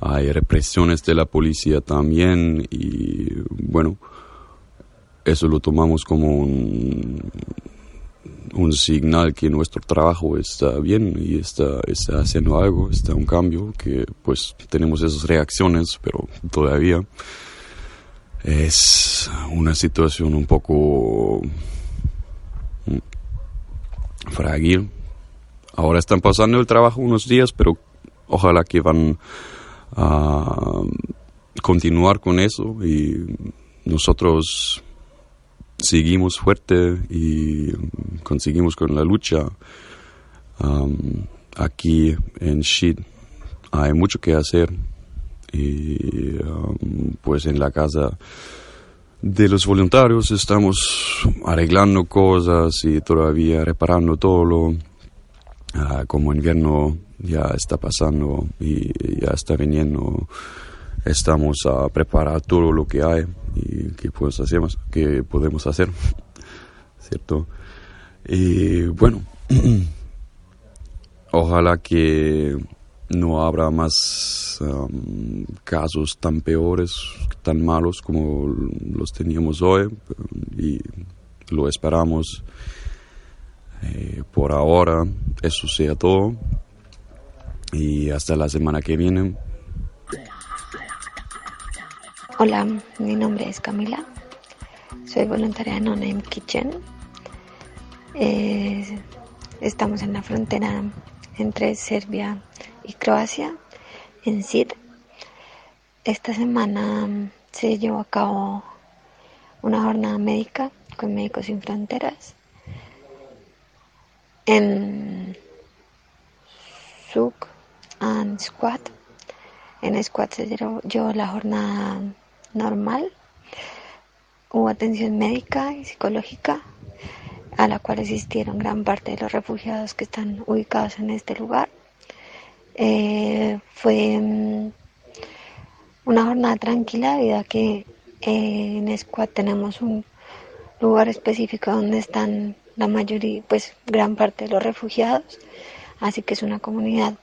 hay represiones de la policía también y bueno, eso lo tomamos como un, un señal que nuestro trabajo está bien y está, está haciendo algo, está un cambio, que pues tenemos esas reacciones, pero todavía es una situación un poco mm, frágil. Ahora están pasando el trabajo unos días, pero ojalá que van a continuar con eso y nosotros seguimos fuerte y conseguimos con la lucha. aquí en Shid hay mucho que hacer y pues en la casa de los voluntarios estamos arreglando cosas y todavía reparando todo ah, como invierno ya está pasando y ya está viniendo estamos a preparar todo lo que hay y que pues hacemos que podemos hacer cierto y bueno ojalá que no habrá más um, casos tan peores, tan malos como los teníamos hoy y lo esperamos. Eh, por ahora eso sea todo y hasta la semana que viene. Hola, mi nombre es Camila, soy voluntaria en Name Kitchen. Eh, estamos en la frontera entre Serbia y Croacia, en Sid. Esta semana se llevó a cabo una jornada médica con Médicos Sin Fronteras en SUC and Squad. En Squad se llevó la jornada normal. Hubo atención médica y psicológica a la cual asistieron gran parte de los refugiados que están ubicados en este lugar. Eh, fue mm, una jornada tranquila, debido que eh, en Squad tenemos un lugar específico donde están la mayoría, pues gran parte de los refugiados, así que es una comunidad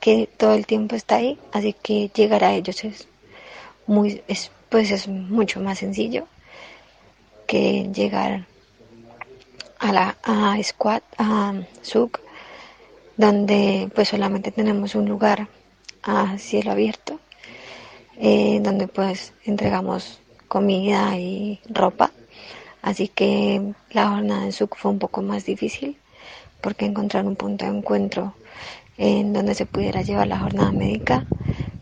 que todo el tiempo está ahí, así que llegar a ellos es muy, es, pues es mucho más sencillo que llegar a la a Squad, a SUC, donde pues solamente tenemos un lugar a cielo abierto, eh, donde pues entregamos comida y ropa. Así que la jornada en SUC fue un poco más difícil porque encontrar un punto de encuentro en donde se pudiera llevar la jornada médica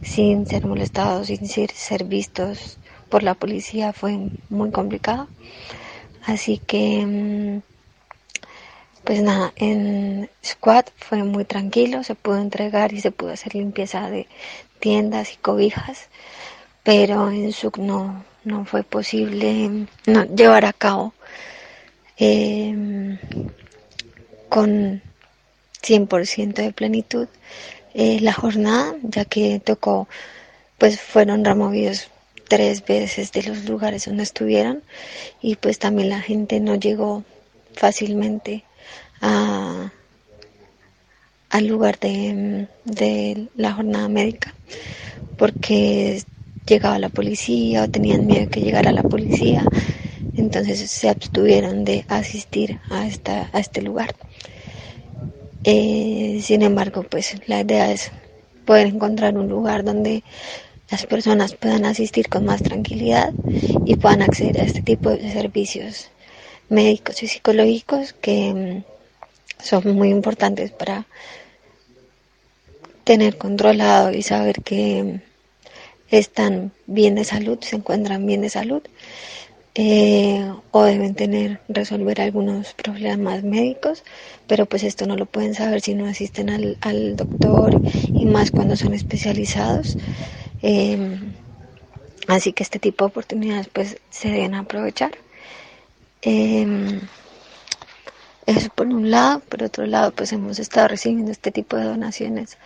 sin ser molestados, sin ser vistos por la policía fue muy complicado. Así que mm, pues nada, en Squad fue muy tranquilo, se pudo entregar y se pudo hacer limpieza de tiendas y cobijas, pero en SUC no, no fue posible no, llevar a cabo em, con 100% de plenitud eh, la jornada, ya que tocó, pues fueron removidos tres veces de los lugares donde estuvieron y pues también la gente no llegó fácilmente al lugar de, de la jornada médica porque llegaba la policía o tenían miedo que llegara la policía, entonces se abstuvieron de asistir a, esta, a este lugar. Eh, sin embargo, pues la idea es poder encontrar un lugar donde las personas puedan asistir con más tranquilidad y puedan acceder a este tipo de servicios médicos y psicológicos que son muy importantes para tener controlado y saber que están bien de salud, se encuentran bien de salud eh, o deben tener, resolver algunos problemas médicos, pero pues esto no lo pueden saber si no asisten al, al doctor y más cuando son especializados. Eh, así que este tipo de oportunidades pues se deben aprovechar. Eh, eso por un lado, por otro lado, pues hemos estado recibiendo este tipo de donaciones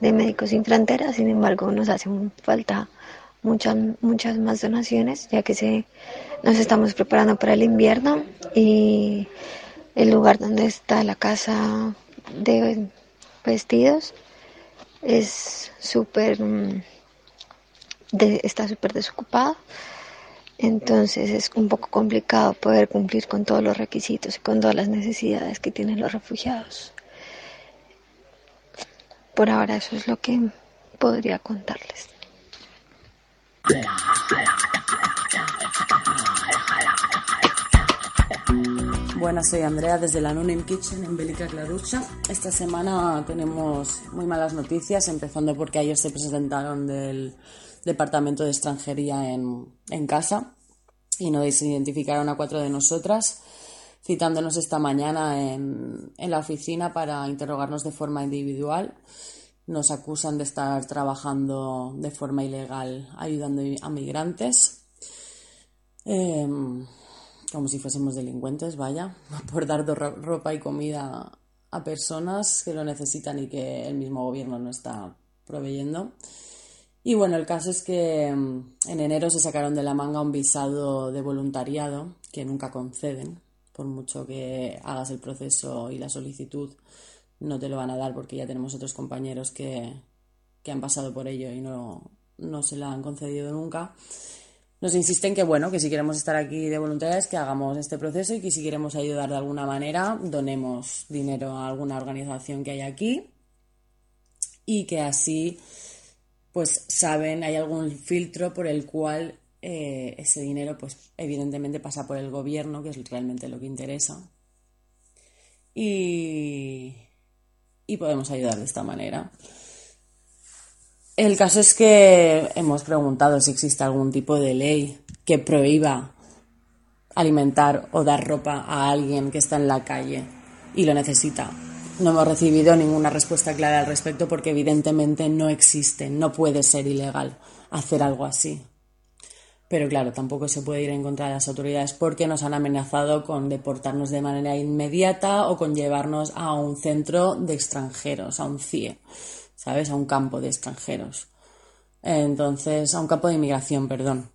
de Médicos Sin Fronteras, sin embargo nos hace falta muchas, muchas más donaciones, ya que se, nos estamos preparando para el invierno y el lugar donde está la casa de vestidos es súper, mm, está súper desocupado entonces es un poco complicado poder cumplir con todos los requisitos y con todas las necesidades que tienen los refugiados. Por ahora eso es lo que podría contarles. Buenas, soy Andrea desde la Nunem Kitchen en Bélica Clarucha. Esta semana tenemos muy malas noticias, empezando porque ayer se presentaron del departamento de extranjería en, en casa y nos identificaron a cuatro de nosotras, citándonos esta mañana en, en la oficina para interrogarnos de forma individual. Nos acusan de estar trabajando de forma ilegal ayudando a migrantes, em, como si fuésemos delincuentes, vaya, por dar ropa y comida a personas que lo necesitan y que el mismo gobierno no está proveyendo. Y bueno, el caso es que mm, en enero se sacaron de la manga un visado de voluntariado que nunca conceden, por mucho que hagas el proceso y la solicitud, no te lo van a dar porque ya tenemos otros compañeros que, que han pasado por ello y no, no se la han concedido nunca, nos insisten que bueno, que si queremos estar aquí de voluntarios, que hagamos este proceso y que si queremos ayudar de alguna manera, donemos dinero a alguna organización que hay aquí y que así pues saben, hay algún filtro por el cual eh, ese dinero pues evidentemente pasa por el gobierno, que es realmente lo que interesa. Y, y podemos ayudar de esta manera. El caso es que hemos preguntado si existe algún tipo de ley que prohíba alimentar o dar ropa a alguien que está en la calle y lo necesita. No hemos recibido ninguna respuesta clara al respecto porque evidentemente no existe, no puede ser ilegal hacer algo así. Pero claro, tampoco se puede ir en contra de las autoridades porque nos han amenazado con deportarnos de manera inmediata o con llevarnos a un centro de extranjeros, a un CIE. ¿sabes? A un campo de extranjeros. Entonces, a un campo de inmigración, perdón.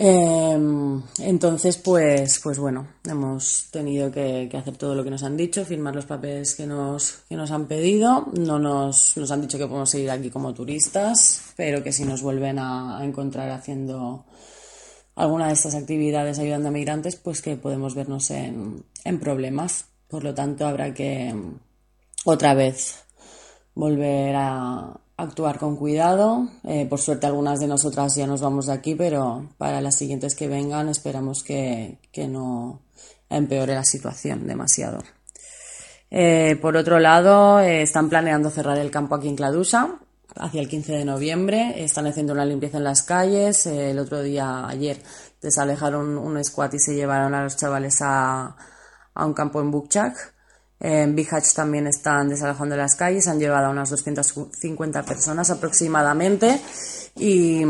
Em, entonces, pues, pues bueno, hemos tenido que, hacer todo lo que nos han dicho, firmar los papeles que nos, que nos han pedido. No nos, nos han dicho que podemos seguir aquí como turistas, pero que si nos vuelven a, encontrar haciendo alguna de estas actividades ayudando a migrantes, pues que podemos vernos en, en problemas. Por lo tanto, habrá que otra vez volver a actuar con cuidado. Eh, por suerte algunas de nosotras ya nos vamos de aquí, pero para las siguientes que vengan esperamos que, no empeore la situación demasiado. Eh, por otro lado, eh, están planeando cerrar el campo aquí en Cladusa hacia el 15 de noviembre. Están haciendo una limpieza en las calles. el otro día, ayer, desalejaron un squat y se llevaron a los chavales a, a un campo en Bukchak. En Bihać también están desalojando las calles, han llevado a unas 250 personas aproximadamente. Y,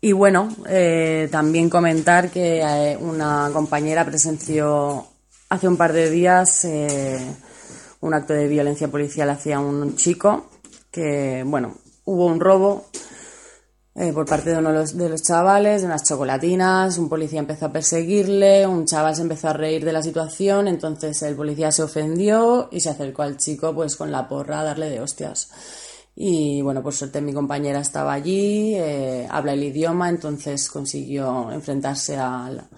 y bueno, eh, también comentar que eh, una compañera presenció hace un par de días eh, un acto de violencia policial hacia un chico que, bueno, hubo un robo eh, por parte de uno de los, de los, chavales, de unas chocolatinas, un policía empezó a perseguirle, un chaval se empezó a reír de la situación, entonces el policía se ofendió y se acercó al chico pues con la porra a darle de hostias. Y bueno, por suerte mi compañera estaba allí, eh, habla el idioma, entonces consiguió enfrentarse al,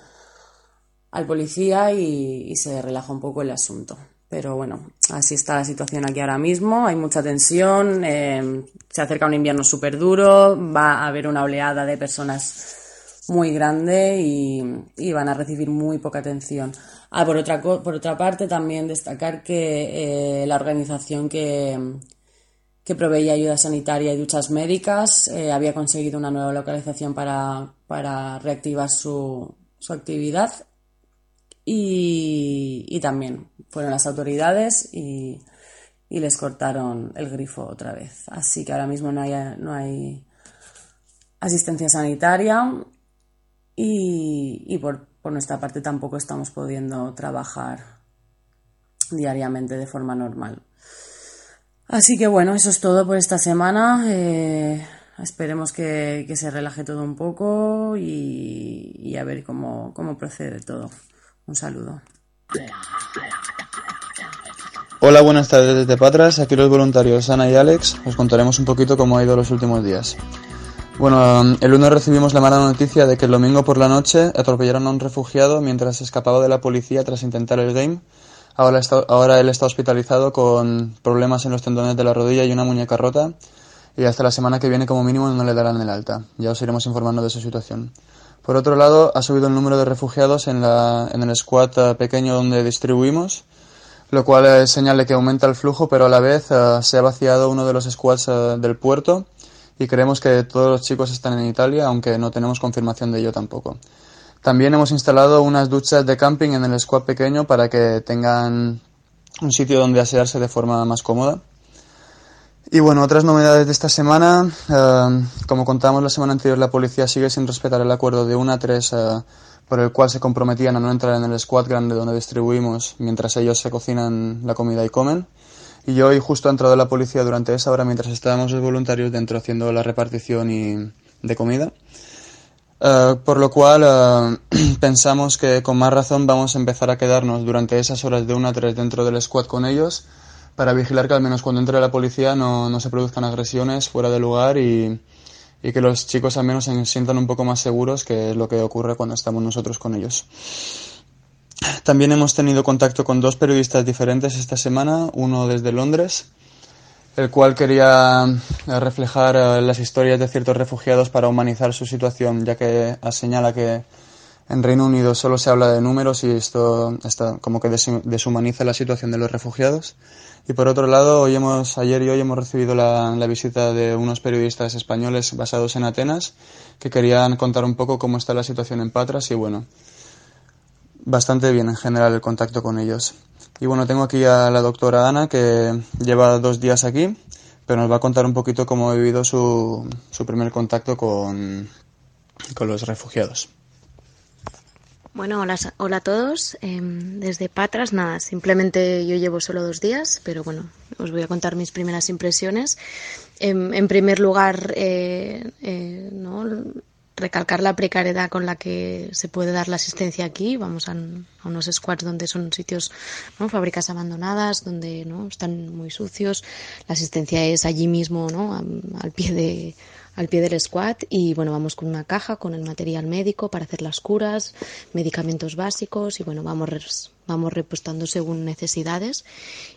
al policía y se relajó un poco el asunto. Pero bueno, así está la situación aquí ahora mismo. Hay mucha tensión, eh, se acerca un invierno súper duro, va a haber una oleada de personas muy grande y, van a recibir muy poca atención. Ah, por otra, por otra parte, también destacar que eh, la organización que, que proveía ayuda sanitaria y duchas médicas eh, había conseguido una nueva localización para, para reactivar su, su actividad y, también fueron las autoridades y, les cortaron el grifo otra vez. Así que ahora mismo no hay, no hay asistencia sanitaria y, por, nuestra parte tampoco estamos pudiendo trabajar diariamente de forma normal. Así que bueno, eso es todo por esta semana. Eh, esperemos que, se relaje todo un poco y, y a ver cómo, cómo procede todo. Un saludo. Hola, buenas tardes desde Patras. Aquí los voluntarios Ana y Alex. Os contaremos un poquito cómo ha ido los últimos días. Bueno, el lunes recibimos la mala noticia de que el domingo por la noche atropellaron a un refugiado mientras escapaba de la policía tras intentar el game. Ahora él está hospitalizado con problemas en los tendones de la rodilla y una muñeca rota. Y hasta la semana que viene como mínimo no le darán el alta. Ya os iremos informando de su situación. Por otro lado, ha subido el número de refugiados en, la, en el squad eh, pequeño donde distribuimos, lo cual es señal de que aumenta el flujo, pero a la vez eh, se ha vaciado uno de los squads eh, del puerto y creemos que todos los chicos están en Italia, aunque no tenemos confirmación de ello tampoco. También hemos instalado unas duchas de camping en el squad pequeño para que tengan un sitio donde asearse de forma más cómoda. Y bueno, otras novedades de esta semana. Eh, como contábamos la semana anterior, la policía sigue sin respetar el acuerdo de 1 a 3 eh, por el cual se comprometían a no entrar en el squad grande donde distribuimos mientras ellos se cocinan la comida y comen. Y hoy justo ha entrado la policía durante esa hora mientras estábamos los voluntarios dentro haciendo la repartición y de comida. Eh, por lo cual pensamos que con más razón vamos a empezar a quedarnos durante esas horas de 1 a 3 dentro del squad con ellos para vigilar que al menos cuando entre la policía no, no se produzcan agresiones fuera de lugar y, y que los chicos al menos se sientan un poco más seguros, que es lo que ocurre cuando estamos nosotros con ellos. También hemos tenido contacto con dos periodistas diferentes esta semana, uno desde Londres, el cual quería eh, reflejar eh, las historias de ciertos refugiados para humanizar su situación, ya que señala que en Reino Unido solo se habla de números y esto está como que deshumaniza la situación de los refugiados. Y por otro lado, hoy hemos, ayer y hoy hemos recibido la, visita de unos periodistas españoles basados en Atenas que querían contar un poco cómo está la situación en Patras y bueno, bastante bien en general el contacto con ellos. Y bueno, tengo aquí a la doctora Ana que lleva dos días aquí, pero nos va a contar un poquito cómo ha vivido su, su primer contacto con, con los refugiados. Bueno, hola, hola a todos. Em, desde Patras, nada, simplemente yo llevo solo dos días, pero bueno, os voy a contar mis primeras impresiones. Em, en primer lugar, eh, eh, ¿no? recalcar la precariedad con la que se puede dar la asistencia aquí. Vamos a, unos squats donde son sitios, ¿no? fábricas abandonadas, donde no están muy sucios. La asistencia es allí mismo, ¿no? al pie de al pie del squat y bueno, vamos con una caja con el material médico para hacer las curas, medicamentos básicos y bueno, vamos vamos repostando según necesidades.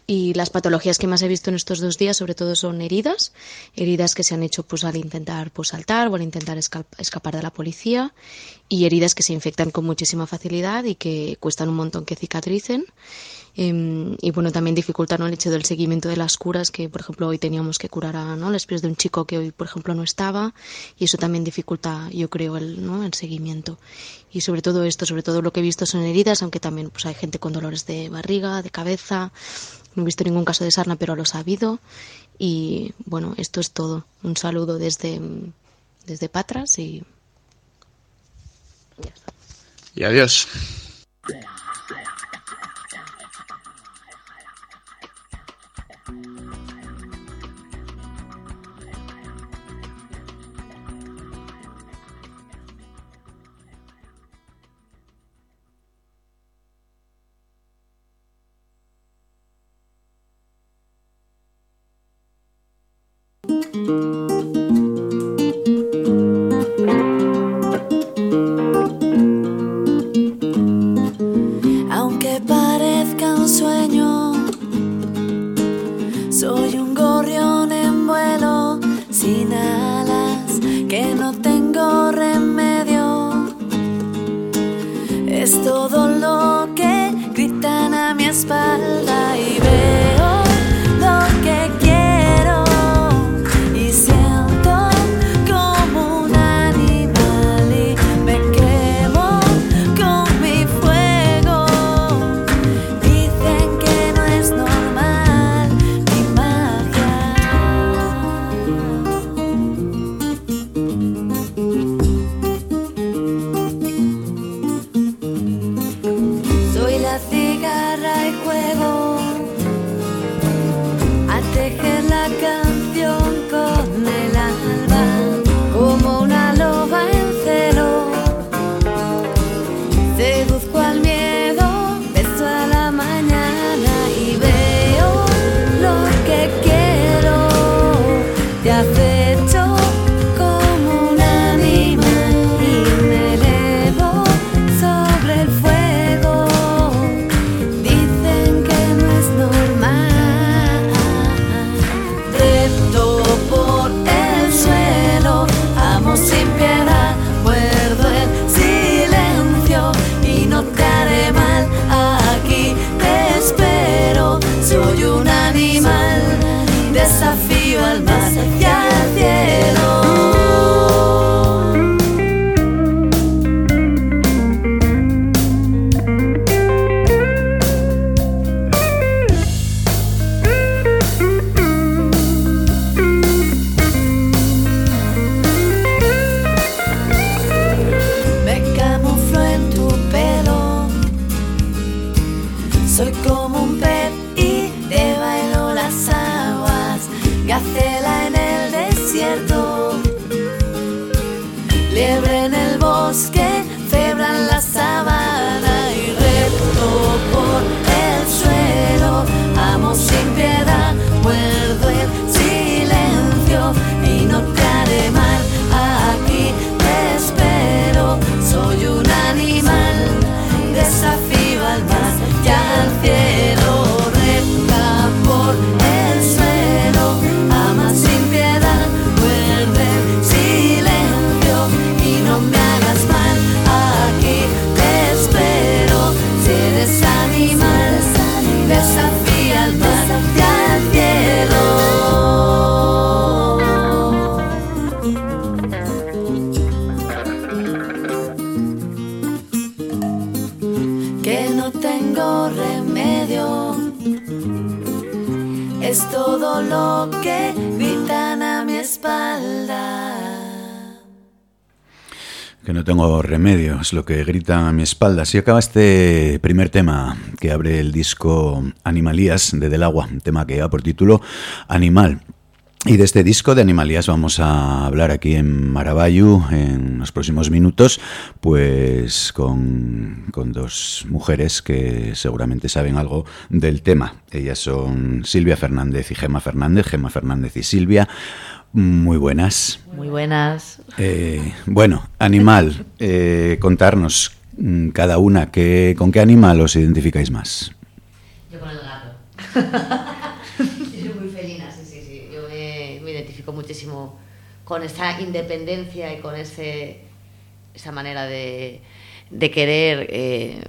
Y las patologías que más he visto en estos dos días, sobre todo, son heridas, heridas que se han hecho pues al intentar pues saltar o al intentar escapar de la policía y heridas que se infectan con muchísima facilidad y que cuestan un montón que cicatricen. Em, y bueno, también dificulta el hecho del seguimiento de las curas, que por ejemplo hoy teníamos que curar a ¿no? los pies de un chico que hoy por ejemplo no estaba, y eso también dificulta, yo creo, el, ¿no? el seguimiento. Y sobre todo esto, sobre todo lo que he visto son heridas, aunque también pues hay gente con dolores de barriga, de cabeza. No he visto ningún caso de sarna, pero lo ha habido. Y bueno, esto es todo. Un saludo desde, desde Patras y. Y adiós. Es lo que gritan a mi espalda. Así acaba este primer tema que abre el disco Animalías de Del Agua, un tema que lleva por título Animal. Y de este disco de Animalías vamos a hablar aquí en Marabayu en los próximos minutos, pues con, con, dos mujeres que seguramente saben algo del tema. Ellas son Silvia Fernández y Gema Fernández, Gema Fernández y Silvia. Muy buenas. Muy buenas. Eh, bueno, animal, eh, contarnos mm, cada una, que, ¿con qué animal os identificáis más? Yo con el gato. muchísimo con esa independencia y con ese, esa manera de, de querer eh,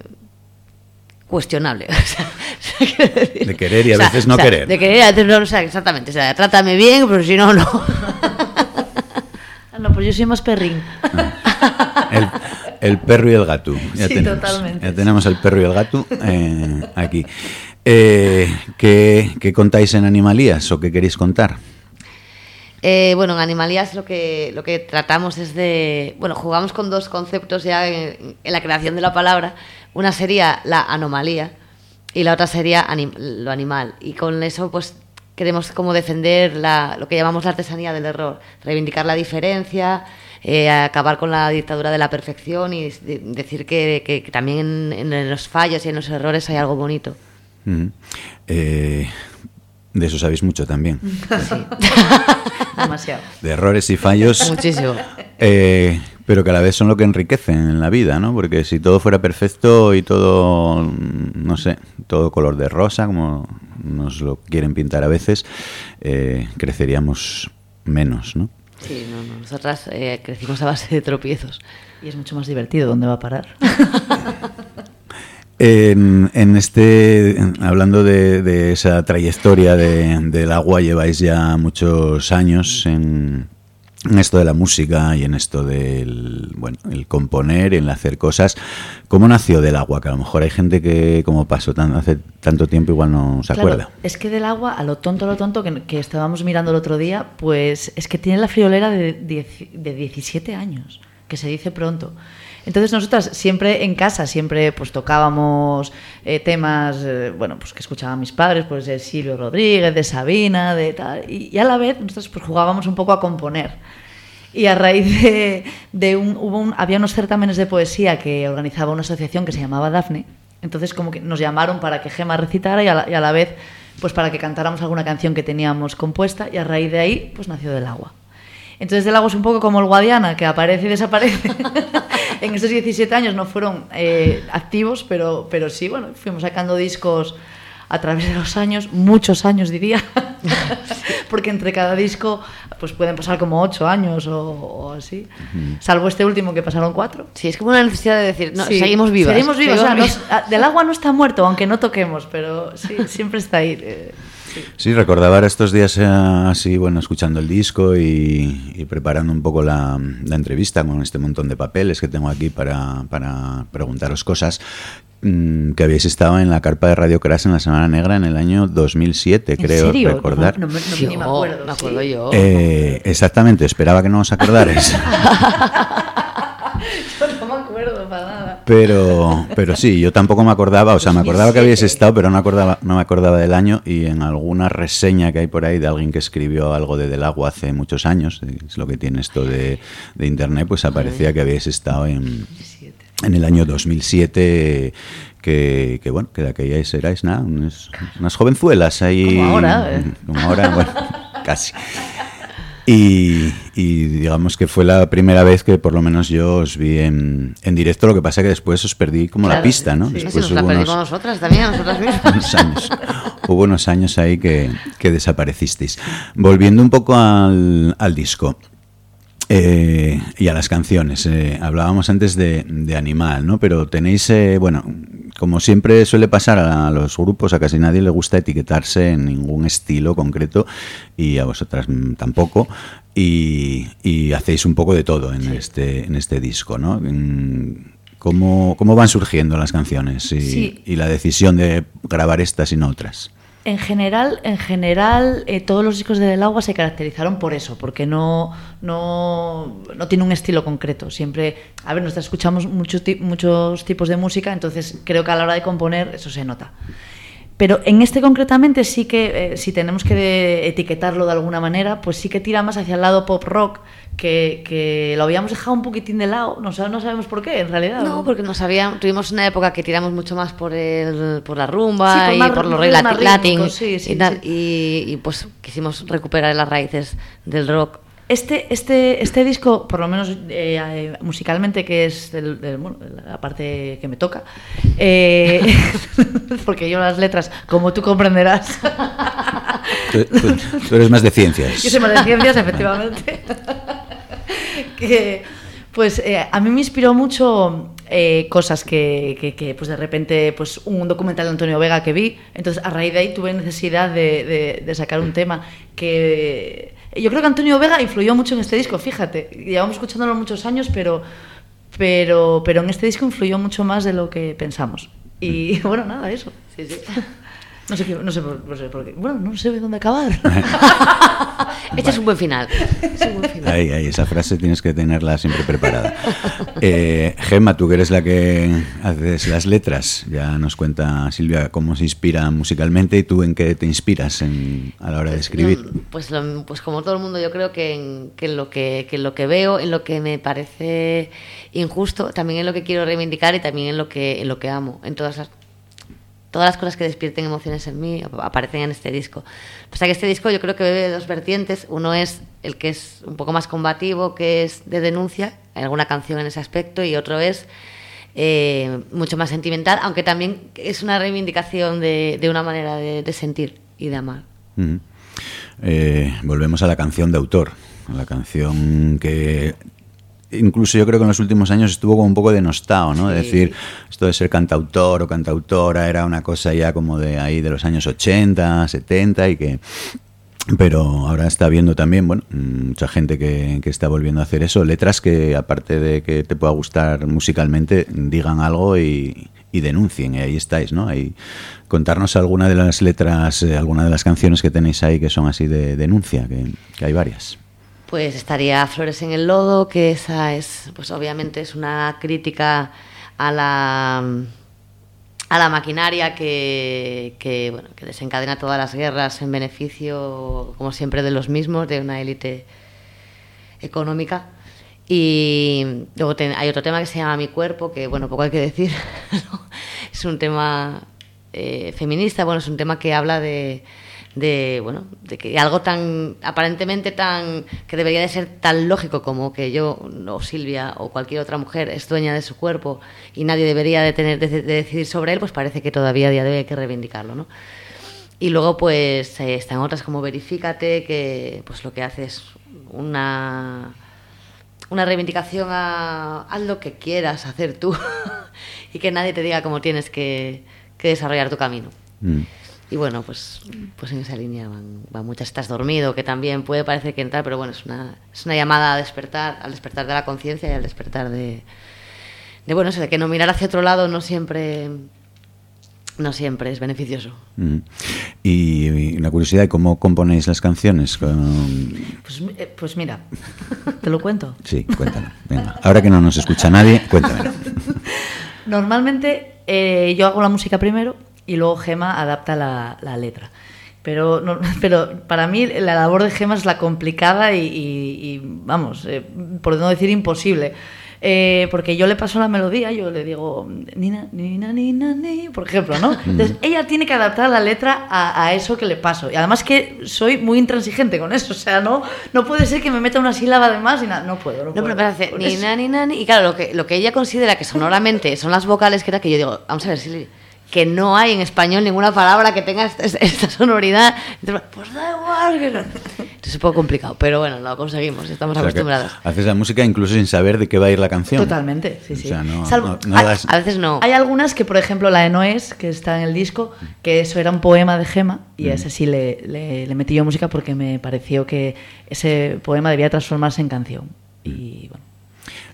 cuestionable. de querer y a veces no querer. De querer y a veces no, o sea, exactamente. O sea, trátame bien, pero si no, no. no, pues yo soy más perrín. El, perro y el gato. Ya sí, tenemos, totalmente. Ya tenemos el perro y el gato eh, aquí. Eh, ¿qué, ¿Qué contáis en Animalías o qué queréis contar? Eh, bueno, en Animalías lo que, lo que tratamos es de... Bueno, jugamos con dos conceptos ya en, en la creación de la palabra. Una sería la anomalía y la otra sería anim, lo animal. Y con eso pues queremos como defender la, lo que llamamos la artesanía del error, reivindicar la diferencia, eh, acabar con la dictadura de la perfección y de, decir que, que, que también en, en, los fallos y en los errores hay algo bonito. Mm. Eh, de eso sabéis mucho también. Sí. Demasiado. De errores y fallos. Muchísimo. Eh, pero que a la vez son lo que enriquecen en la vida, ¿no? Porque si todo fuera perfecto y todo, no sé, todo color de rosa, como nos lo quieren pintar a veces, eh, creceríamos menos, ¿no? Sí, no, no. nosotras eh, crecimos a base de tropiezos. Y es mucho más divertido. ¿Dónde va a parar? En, en, este, hablando de, de esa trayectoria de, del agua, lleváis ya muchos años en, en, esto de la música y en esto del, bueno, el componer, en hacer cosas. ¿Cómo nació del agua? Que a lo mejor hay gente que, como pasó tan, hace tanto tiempo, igual no se claro, acuerda. Es que del agua, a lo tonto, a lo tonto, que, que, estábamos mirando el otro día, pues es que tiene la friolera de, de 17 años, que se dice pronto. Entonces nosotras siempre en casa, siempre pues tocábamos eh, temas, eh, bueno, pues que escuchaban mis padres, pues de Silvio Rodríguez, de Sabina, de tal, y, a la vez nosotros pues jugábamos un poco a componer. Y a raíz de, un, hubo había unos certámenes de poesía que organizaba una asociación que se llamaba Dafne, entonces como que nos llamaron para que Gema recitara y a la, y a la vez pues para que cantáramos alguna canción que teníamos compuesta y a raíz de ahí pues nació Del Agua. Entonces Del Agua es un poco como el Guadiana, que aparece y desaparece. en esos 17 años no fueron eh, activos, pero, pero sí, bueno, fuimos sacando discos a través de los años, muchos años diría, porque entre cada disco pues pueden pasar como ocho años o, o así, mm. salvo este último que pasaron cuatro. Sí, es como una necesidad de decir, no, sí, seguimos vivas. Seguimos vivas, seguimos o sea, nos, del agua no está muerto, aunque no toquemos, pero sí, siempre está ahí. Eh, Sí. sí. recordaba estos días eh, así, bueno, escuchando el disco y, y preparando un poco la, la, entrevista con este montón de papeles que tengo aquí para, para preguntaros cosas, mmm, que habéis estado en la carpa de Radio Crash en la Semana Negra en el año 2007, creo serio? recordar. No, no, no, yo, ni me acuerdo. Me acuerdo ¿sí? yo. Eh, exactamente, esperaba que no os acordarais. yo no me acuerdo para nada. Pero, pero sí, yo tampoco me acordaba, o sea, me acordaba que habíais estado, pero no, acordaba, no me acordaba del año y en alguna reseña que hay por ahí de alguien que escribió algo de Del Agua hace muchos años, es lo que tiene esto de, de Internet, pues aparecía que habíais estado en, en el año 2007 que, que, bueno, que de aquellas erais nada, unas, unas jovenzuelas ahí. Como ahora, ¿eh? Como ahora, bueno, casi. Y, y, digamos que fue la primera vez que por lo menos yo os vi en, en directo, lo que pasa que después os perdí como claro, la pista, ¿no? Sí, después sí, nos la perdimos nosotras también, nosotras mismas. Unos años, hubo unos años ahí que, que desaparecisteis. Volviendo un poco al, al disco. Eh, y a las canciones. Eh, hablábamos antes de, de, Animal, ¿no? Pero tenéis, eh, bueno, como siempre suele pasar a los grupos, a casi nadie le gusta etiquetarse en ningún estilo concreto y a vosotras tampoco. Y, y hacéis un poco de todo en, sí. este, en este disco, ¿no? ¿Cómo, cómo van surgiendo las canciones y, sí. y, la decisión de grabar estas y no otras? En general, en general eh, todos los discos de Del Agua se caracterizaron por eso, porque no, no, no tiene un estilo concreto. Siempre, a ver, nosotros escuchamos muchos, muchos tipos de música, entonces creo que a la hora de componer eso se nota. Pero en este concretamente sí que, eh, si tenemos que etiquetarlo de alguna manera, pues sí que tira más hacia el lado pop rock, que, que lo habíamos dejado un poquitín de lado, no, no sabemos por qué en realidad. No, porque nos había, tuvimos una época que tiramos mucho más por, el, por la rumba y por los reyes sí, sí, y, y, pues quisimos recuperar las raíces del rock este, este, este disco, por lo menos eh, eh, musicalmente, que es la parte que me toca, eh, porque yo las letras, como tú comprenderás. Tú, eres más de ciencias. Yo soy más de ciencias, efectivamente. pues a mí me inspiró mucho cosas que, que, pues de repente, pues un documental de Antonio Vega que vi, entonces a raíz de ahí tuve necesidad de, de sacar un tema que yo creo que Antonio Vega influyó mucho en este disco, fíjate. Llevamos escuchándolo muchos años, pero, pero, pero en este disco influyó mucho más de lo que pensamos. Y bueno, nada, eso. Sí, sí. No sé, no, sé por, no sé por qué. Bueno, no sé dónde acabar. este es un buen final. Ahí, ahí, esa frase tienes que tenerla siempre preparada. Eh, Gemma, tú que eres la que haces las letras, ya nos cuenta Silvia cómo se inspira musicalmente y tú en qué te inspiras en, a la hora de escribir. Pues, pues como todo el mundo, yo creo que en, que lo que, que lo que veo, en lo que me parece injusto, también en lo que quiero reivindicar y también en lo que, en lo que amo, en todas las todas las cosas que despierten emociones en mí aparecen en este disco. O sea que este disco yo creo que bebe dos vertientes. Uno es el que es un poco más combativo, que es de denuncia, hay alguna canción en ese aspecto, y otro es eh, mucho más sentimental, aunque también es una reivindicación de, una manera de, sentir y de amar. Eh, volvemos a la canción de autor, la canción que incluso yo creo que en los últimos años estuvo como un poco denostado, ¿no? Es decir, esto de ser cantautor o cantautora era una cosa ya como de ahí de los años 80, 70 y que pero ahora está viendo también, bueno, mucha gente que, que, está volviendo a hacer eso, letras que aparte de que te pueda gustar musicalmente, digan algo y, y denuncien, y ahí estáis, ¿no? Ahí, contarnos alguna de las letras, eh, alguna de las canciones que tenéis ahí que son así de denuncia, que hay varias pues estaría Flores en el Lodo, que esa es, pues obviamente es una crítica a la, a la maquinaria que, que, bueno, que desencadena todas las guerras en beneficio, como siempre, de los mismos, de una élite económica. Y luego hay otro tema que se llama Mi cuerpo, que bueno, poco hay que decir. es un tema eh, feminista, bueno, es un tema que habla de, de bueno de que algo tan aparentemente tan que debería de ser tan lógico como que yo o Silvia o cualquier otra mujer es dueña de su cuerpo y nadie debería de tener de, decidir sobre él pues parece que todavía a día de hoy hay que reivindicarlo no y luego pues eh, están otras como verifícate que pues lo que hace es una una reivindicación a haz lo que quieras hacer tú y que nadie te diga cómo tienes que, desarrollar tu camino. Mm. Y bueno, pues, pues en esa línea van, muchas. Estás dormido, que también puede parecer que entrar, pero bueno, es una, es una llamada a despertar, al despertar de la conciencia y al despertar de, de, bueno, de que no mirar hacia otro lado no siempre, no siempre es beneficioso. Mm. Y, una curiosidad, ¿cómo componéis las canciones? Pues, eh, pues, mira, ¿te lo cuento? Sí, cuéntalo. Ahora que no nos escucha nadie, cuéntamelo. Normalmente eh, yo hago la música primero y luego Gema adapta la, letra. Pero, pero para mí la labor de Gema es la complicada y, vamos, eh, por no decir imposible. Eh, porque yo le paso la melodía, yo le digo, nina, nina, nina, ni, por ejemplo, ¿no? Entonces ella tiene que adaptar la letra a, eso que le paso. Y además que soy muy intransigente con eso, o sea, no, no puede ser que me meta una sílaba de más y nada, no puedo. No, pero hace nina, nina, ni, y claro, lo que, lo que ella considera que sonoramente son las vocales, que era que yo digo, vamos a ver, si que no hay en español ninguna palabra que tenga esta, sonoridad. Pues da igual. Que no. es un poco complicado, pero bueno, lo conseguimos, estamos acostumbrados. Haces la música incluso sin saber de qué va a ir la canción. Totalmente, sí, sí. a, veces no. Hay algunas que, por ejemplo, la de Noés, que está en el disco, que eso era un poema de Gema, y a ese sí le, le, metí yo música porque me pareció que ese poema debía transformarse en canción. Y bueno.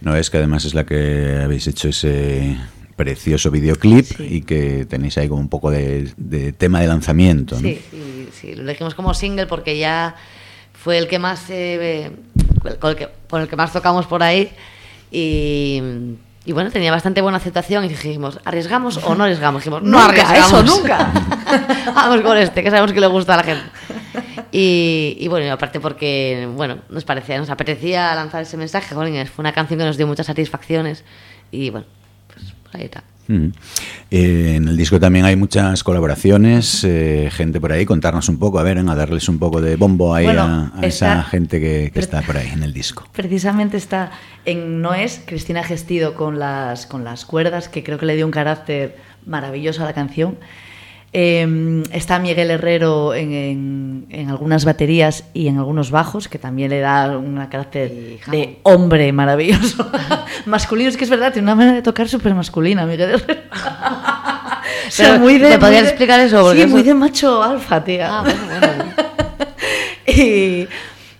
Noés, que además es la que habéis hecho ese precioso videoclip y que tenéis ahí como un poco de, tema de lanzamiento. Sí, sí, sí, lo elegimos como single porque ya fue el que más, eh, por el que más tocamos por ahí y, bueno, tenía bastante buena aceptación y dijimos, ¿arriesgamos o no arriesgamos? Dijimos, no arriesgamos. eso nunca. Vamos con este, que sabemos que le gusta a la gente. Y, y bueno, aparte porque, bueno, nos parecía, nos apetecía lanzar ese mensaje, fue una canción que nos dio muchas satisfacciones y bueno, ahí está. Eh, en el disco también hay muchas colaboraciones, eh, gente por ahí, contarnos un poco, a ver, a darles un poco de bombo ahí a, esa gente que, está por ahí en el disco. Precisamente está en No es Cristina Gestido con las, con las cuerdas, que creo que le dio un carácter maravilloso a la canción. Em, está Miguel Herrero en, algunas baterías y en algunos bajos, que también le da un carácter de hombre maravilloso. masculino, es que es verdad, tiene una manera de tocar súper masculina, Miguel Herrero. muy de, ¿Te podrías explicar eso? sí, muy de macho alfa, tía. Ah, bueno, y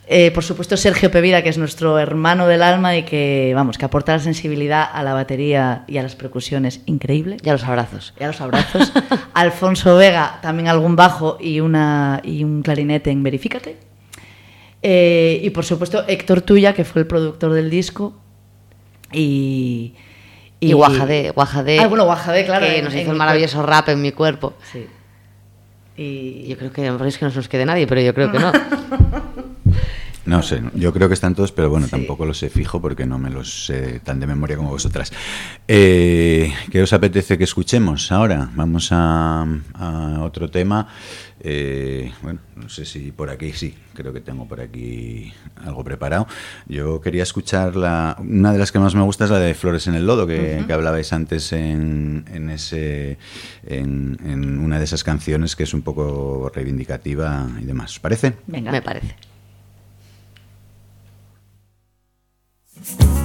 eh, por supuesto, Sergio Pevida, que es nuestro hermano del alma y que, vamos, que aporta la sensibilidad a la batería y a las percusiones increíble. Y a los abrazos. Y a los abrazos. Alfonso Vega, también algún bajo y, una, y un clarinete en Verifícate. Eh, y por supuesto, Héctor Tuya, que fue el productor del disco. Y. Y, Guajade, Guajade. Ah, bueno, Guajade, claro. Que nos hizo el maravilloso rap en mi cuerpo. Sí. Y yo creo que, es que no se nos quede nadie, pero yo creo que no. No sé, yo creo que están todos, pero bueno, tampoco los sé fijo porque no me los sé tan de memoria como vosotras. Eh, ¿Qué os apetece que escuchemos ahora? Vamos a, otro tema. Eh, bueno, no sé si por aquí sí, creo que tengo por aquí algo preparado. Yo quería escuchar la, una de las que más me gusta es la de Flores en el Lodo, que, hablabais antes en, en ese, en, en, una de esas canciones que es un poco reivindicativa y demás. ¿Os parece? Venga, me parece. Thank you.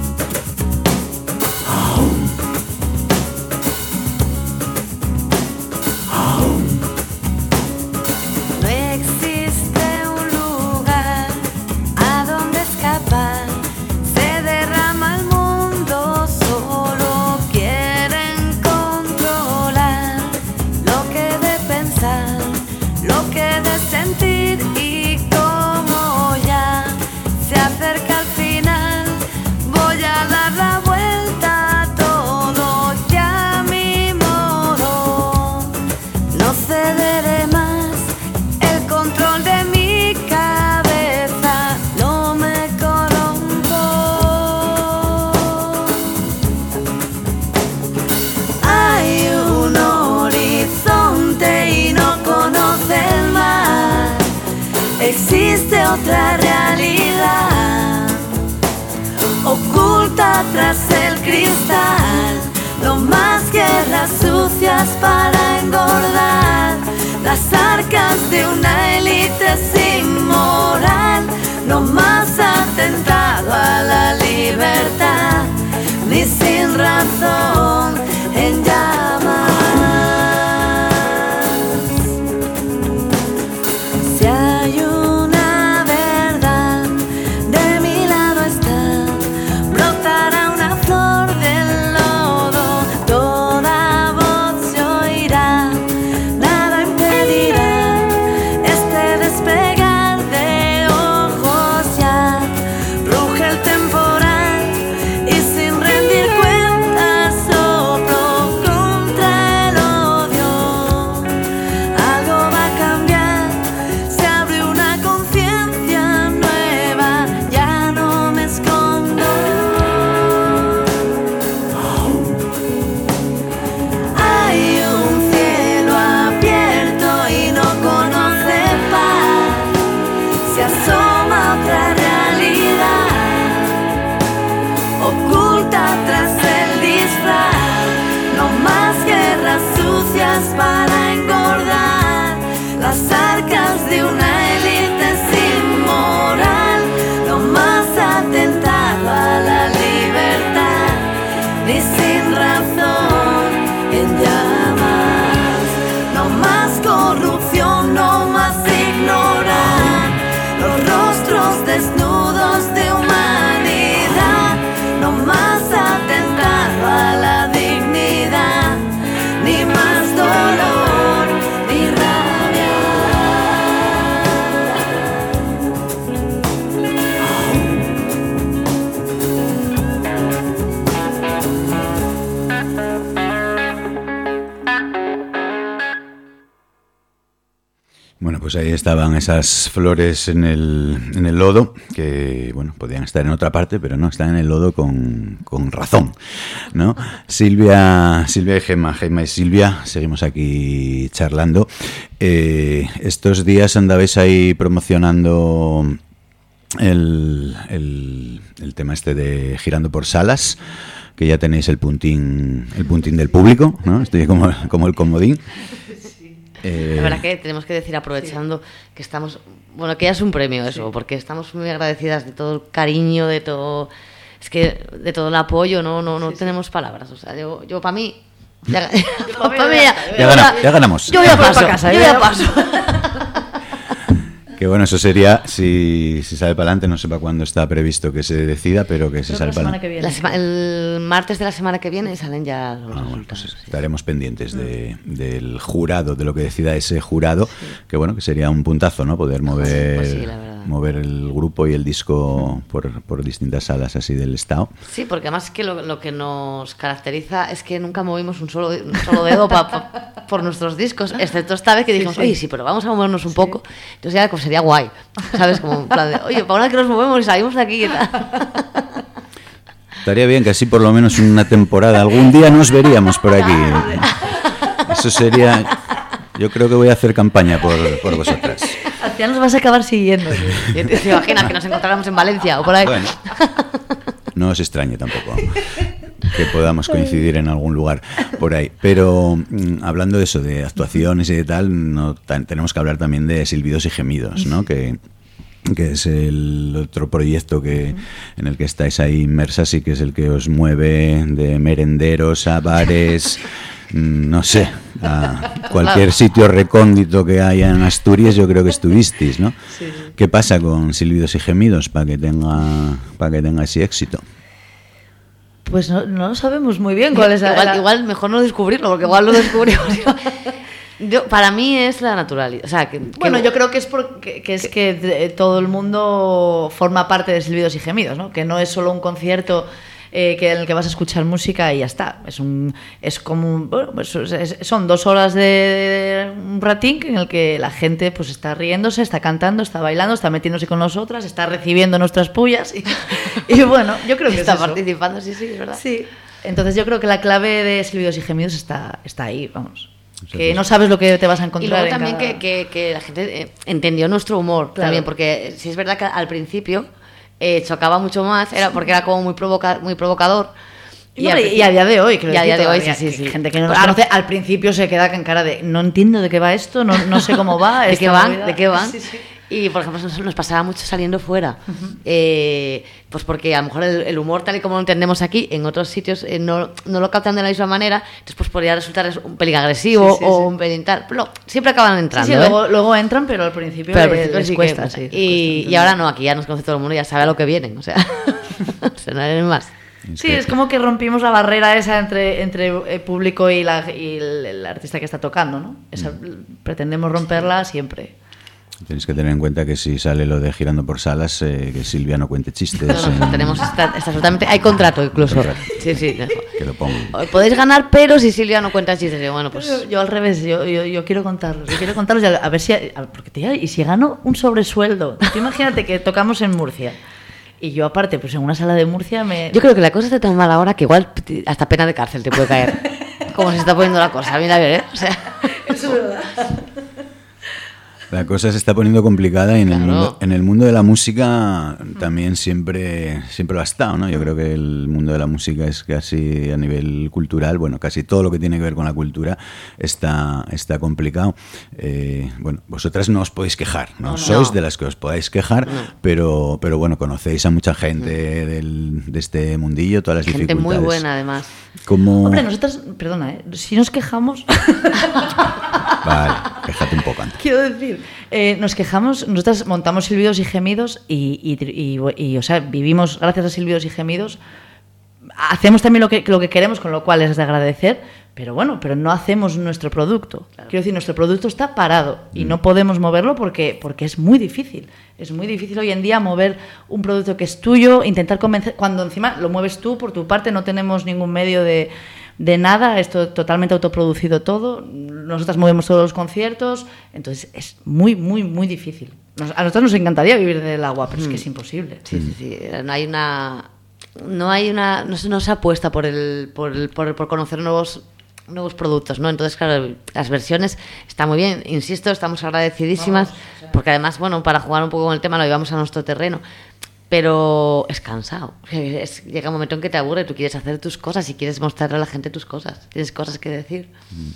Para engordar. Las arcas de una élite sin moral, no más atentado a la libertad, estaban esas flores en el, en el lodo, que bueno, podían estar en otra parte, pero no, están en el lodo con, con razón, ¿no? Silvia, Silvia y Gema, Gema y Silvia, seguimos aquí charlando. Eh, estos días andabais ahí promocionando el, el, el tema este de girando por salas que ya tenéis el puntín el puntín del público, ¿no? Estoy como, como el comodín. La verdad que tenemos que decir, aprovechando que estamos, bueno, que ya es un premio eso, porque estamos muy agradecidas de todo el cariño, de todo, es que de todo el apoyo, no, no, no tenemos palabras. O sea, yo, yo para mí, ya, ganamos. Yo ya paso, yo ya paso. Que bueno, eso sería si, si sale para adelante, no sé para cuándo está previsto que se decida, pero que si que sale la para semana adelante. el martes de la semana que viene salen ya los resultados. Estaremos pendientes de- del jurado, de lo que decida ese jurado, que bueno, que sería un puntazo, ¿no? Poder mover, pues sí, la verdad. Mover el grupo y el disco por, por distintas salas así del estado. Sí, porque además que lo, lo que nos caracteriza es que nunca movimos un solo, un solo dedo pa- pa- por nuestros discos, excepto esta vez que dijimos, sí. oye, sí, pero vamos a movernos un poco. Entonces ya pues, sería guay, ¿sabes? Como en plan de, oye, para una que nos movemos y salimos de aquí y tal. Estaría bien que así por lo menos una temporada, algún día nos veríamos por aquí. Eso sería... Yo creo que voy a hacer campaña por, por vosotras. Al final nos vas a acabar siguiendo. Y te, te imaginas que nos encontráramos en Valencia o por ahí. Bueno. No os extrañe tampoco que podamos coincidir en algún lugar por ahí. Pero mm, hablando de eso, de actuaciones y de tal, no, tan- tenemos que hablar también de silbidos y gemidos, ¿no? Que, que es el otro proyecto que en el que estáis ahí inmersas y que es el que os mueve de merenderos a bares, no sé, a cualquier sitio recóndito que haya en Asturias, yo creo que estuvisteis, ¿no? ¿Qué pasa con silbidos y gemidos para que tenga para que tenga ese éxito? Pues no, no lo sabemos muy bien cuál es la- igual, la- igual mejor no descubrirlo, porque igual lo descubrimos. Yo- para mí es la naturalidad. O sea, que, que- Bueno, yo creo que es porque que es que todo el mundo forma parte de silbidos y gemidos, ¿no? Que no es solo un concierto eh, que en el que vas a escuchar música y ya está. Es un es como un- bueno, pues es- son dos horas de, un ratín en el que la gente pues está riéndose, está cantando, está bailando, está metiéndose con nosotras, está recibiendo nuestras pullas y, y bueno, yo creo que está es participando, sí, sí, es verdad. Sí. Entonces yo creo que la clave de silbidos y gemidos está, está ahí, vamos. Que no sabes lo que te vas a Y encontrar. luego en también cada- que, que- que la gente eh, entendió nuestro humor Claro. también, porque sí es verdad que al principio eh, chocaba mucho más, era porque era como muy, provoca, muy provocador. Y, a día de hoy, creo y a día de hoy, sí, sí, sí. Gente que no nos conoce al principio se queda con cara de no entiendo de qué va esto, no, no sé cómo va. ¿De qué van? movida". ¿De qué van? Sí, sí. Y, por ejemplo, nos, nos pasaba mucho saliendo fuera. Eh, pues porque a lo mejor el, el humor, tal y como lo entendemos aquí, en otros sitios eh, no, no lo captan de la misma manera, entonces pues podría resultar un pelín agresivo Sí, sí, o sí. un pelín tal. Pero siempre acaban entrando. sí, ¿eh? luego, luego entran, pero al principio, Pero al les- principio les que- cuesta, sí. y, y ahora no, aquí ya nos conoce todo el mundo, ya sabe a lo que vienen. O sea, o sea, no hay más. Sí, es como que rompimos la barrera esa entre, entre el público y, la, y el, el artista que está tocando, ¿no? Esa- Pretendemos romperla siempre. Tenéis que tener en cuenta que si sale lo de girando por salas, eh, que Silvia no cuente chistes. No, no, en- tenemos está, está absolutamente hay contrato incluso. Contrato. Sí, sí. que lo pongo. Podéis ganar, pero si Silvia no cuenta chistes, yo, bueno, pues Yo, yo al revés, yo, yo, yo quiero contarlos. Yo quiero contarlos y a, a ver si. a- porque tía, y si gano un sobresueldo. Tú imagínate que tocamos en Murcia. Y yo, aparte, pues en una sala de Murcia me. Yo creo que la cosa está tan mala ahora que igual hasta pena de cárcel te puede caer. Como se está poniendo la cosa, mira a ver, ¿eh? O sea, Eso es verdad. La cosa se está poniendo complicada y en, el, mundo, en el mundo de la música también siempre, siempre lo ha estado, ¿no? Yo creo que el mundo de la música es casi a nivel cultural, bueno, casi todo lo que tiene que ver con la cultura está, está complicado. Eh, bueno, vosotras no os podéis quejar, no, No, no. sois de las que os podáis quejar, pero, pero bueno, conocéis a mucha gente del- de este mundillo, todas las gente muy dificultades. buena además. Como... Hombre, nosotros, perdona, ¿eh? si nos quejamos, Vale, un poco antes. quiero decir, eh, nos quejamos, nosotros montamos silbidos y gemidos y, y- y- y, o sea, vivimos gracias a silbidos y gemidos. Hacemos también lo que, lo que queremos, con lo cual es de agradecer, pero bueno, pero no hacemos nuestro producto. Quiero decir, nuestro producto está parado y no podemos moverlo porque, porque es muy difícil. Es muy difícil hoy en día mover un producto que es tuyo, intentar convencer, cuando encima lo mueves tú por tu parte, no tenemos ningún medio de, de nada, esto totalmente autoproducido todo, nosotras movemos todos los conciertos, entonces es muy, muy, muy difícil. a nosotros nos encantaría vivir del agua, pero es que es mm. imposible. Sí, sí, sí, no hay una... No hay una, no se, no se apuesta por el, por, el, por, por conocer nuevos nuevos productos, ¿no? Entonces, claro, las versiones están muy bien, insisto, estamos agradecidísimas, porque además, bueno, para jugar un poco con el tema lo llevamos a nuestro terreno, pero es cansado. llega un momento en que te aburre, tú quieres hacer tus cosas y quieres mostrarle a la gente tus cosas, tienes cosas que decir. Mm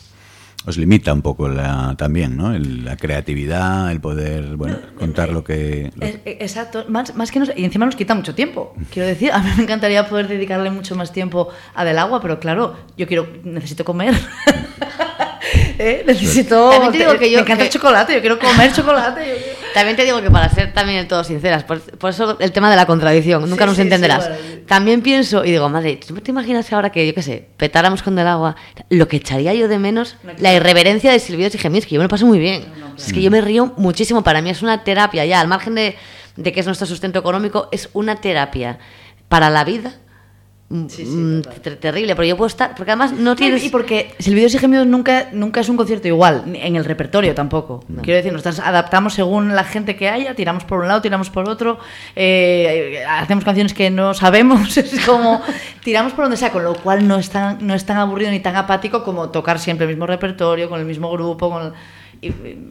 os limita un poco la, también, ¿no? la creatividad, el poder, bueno, contar lo que... Exacto, más, más que nos, y encima nos quita mucho tiempo. Quiero decir, a mí me encantaría poder dedicarle mucho más tiempo a del agua, pero claro, yo quiero, necesito comer. ¿Eh? Necesito. Te digo que yo. Me encanta el chocolate, yo quiero comer chocolate. También te digo que para ser también del todo sinceras, por, eso el tema de la contradicción, nunca nos entenderás. También pienso y digo, madre, ¿tú te imaginas ahora que, yo qué sé, petáramos con del agua? Lo que echaría yo de menos, la irreverencia de Silvio y Gemis, que yo me lo paso muy bien. Es que yo me río muchísimo. Para mí es una terapia ya, al margen de, de que es nuestro sustento económico, es una terapia para la vida Mm, terrible, pero yo puedo estar, porque además no tienes... Y porque Silbidos y Gemidos nunca, nunca es un concierto igual, en el repertorio tampoco. Quiero decir, nos adaptamos según la gente que haya, tiramos por un lado, tiramos por otro, eh, hacemos canciones que no sabemos, es como tiramos por donde sea, con lo cual no es tan, no es tan aburrido ni tan apático como tocar siempre el mismo repertorio, con el mismo grupo, con y,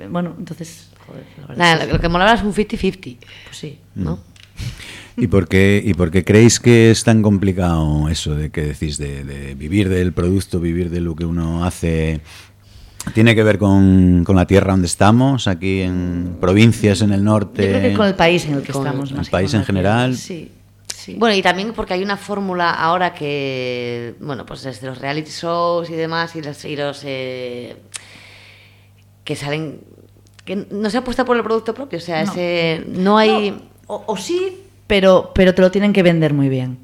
bueno, entonces... Joder, lo que molaba es un 50-50. Pues sí, ¿no? ¿Y por, qué, ¿Y por qué creéis que es tan complicado eso de que decís de, vivir del producto, vivir de lo que uno hace? ¿Tiene que ver con, la tierra donde estamos, aquí en provincias en el norte? Yo creo que con el país en el que estamos. el país en general. Sí. Sí. Bueno, y también porque hay una fórmula ahora que, bueno, pues desde los reality shows y demás, y los, y los eh, que salen, que no se apuesta por el producto propio, o sea, no, ese, no hay... o, sí, pero, pero te lo tienen que vender muy bien.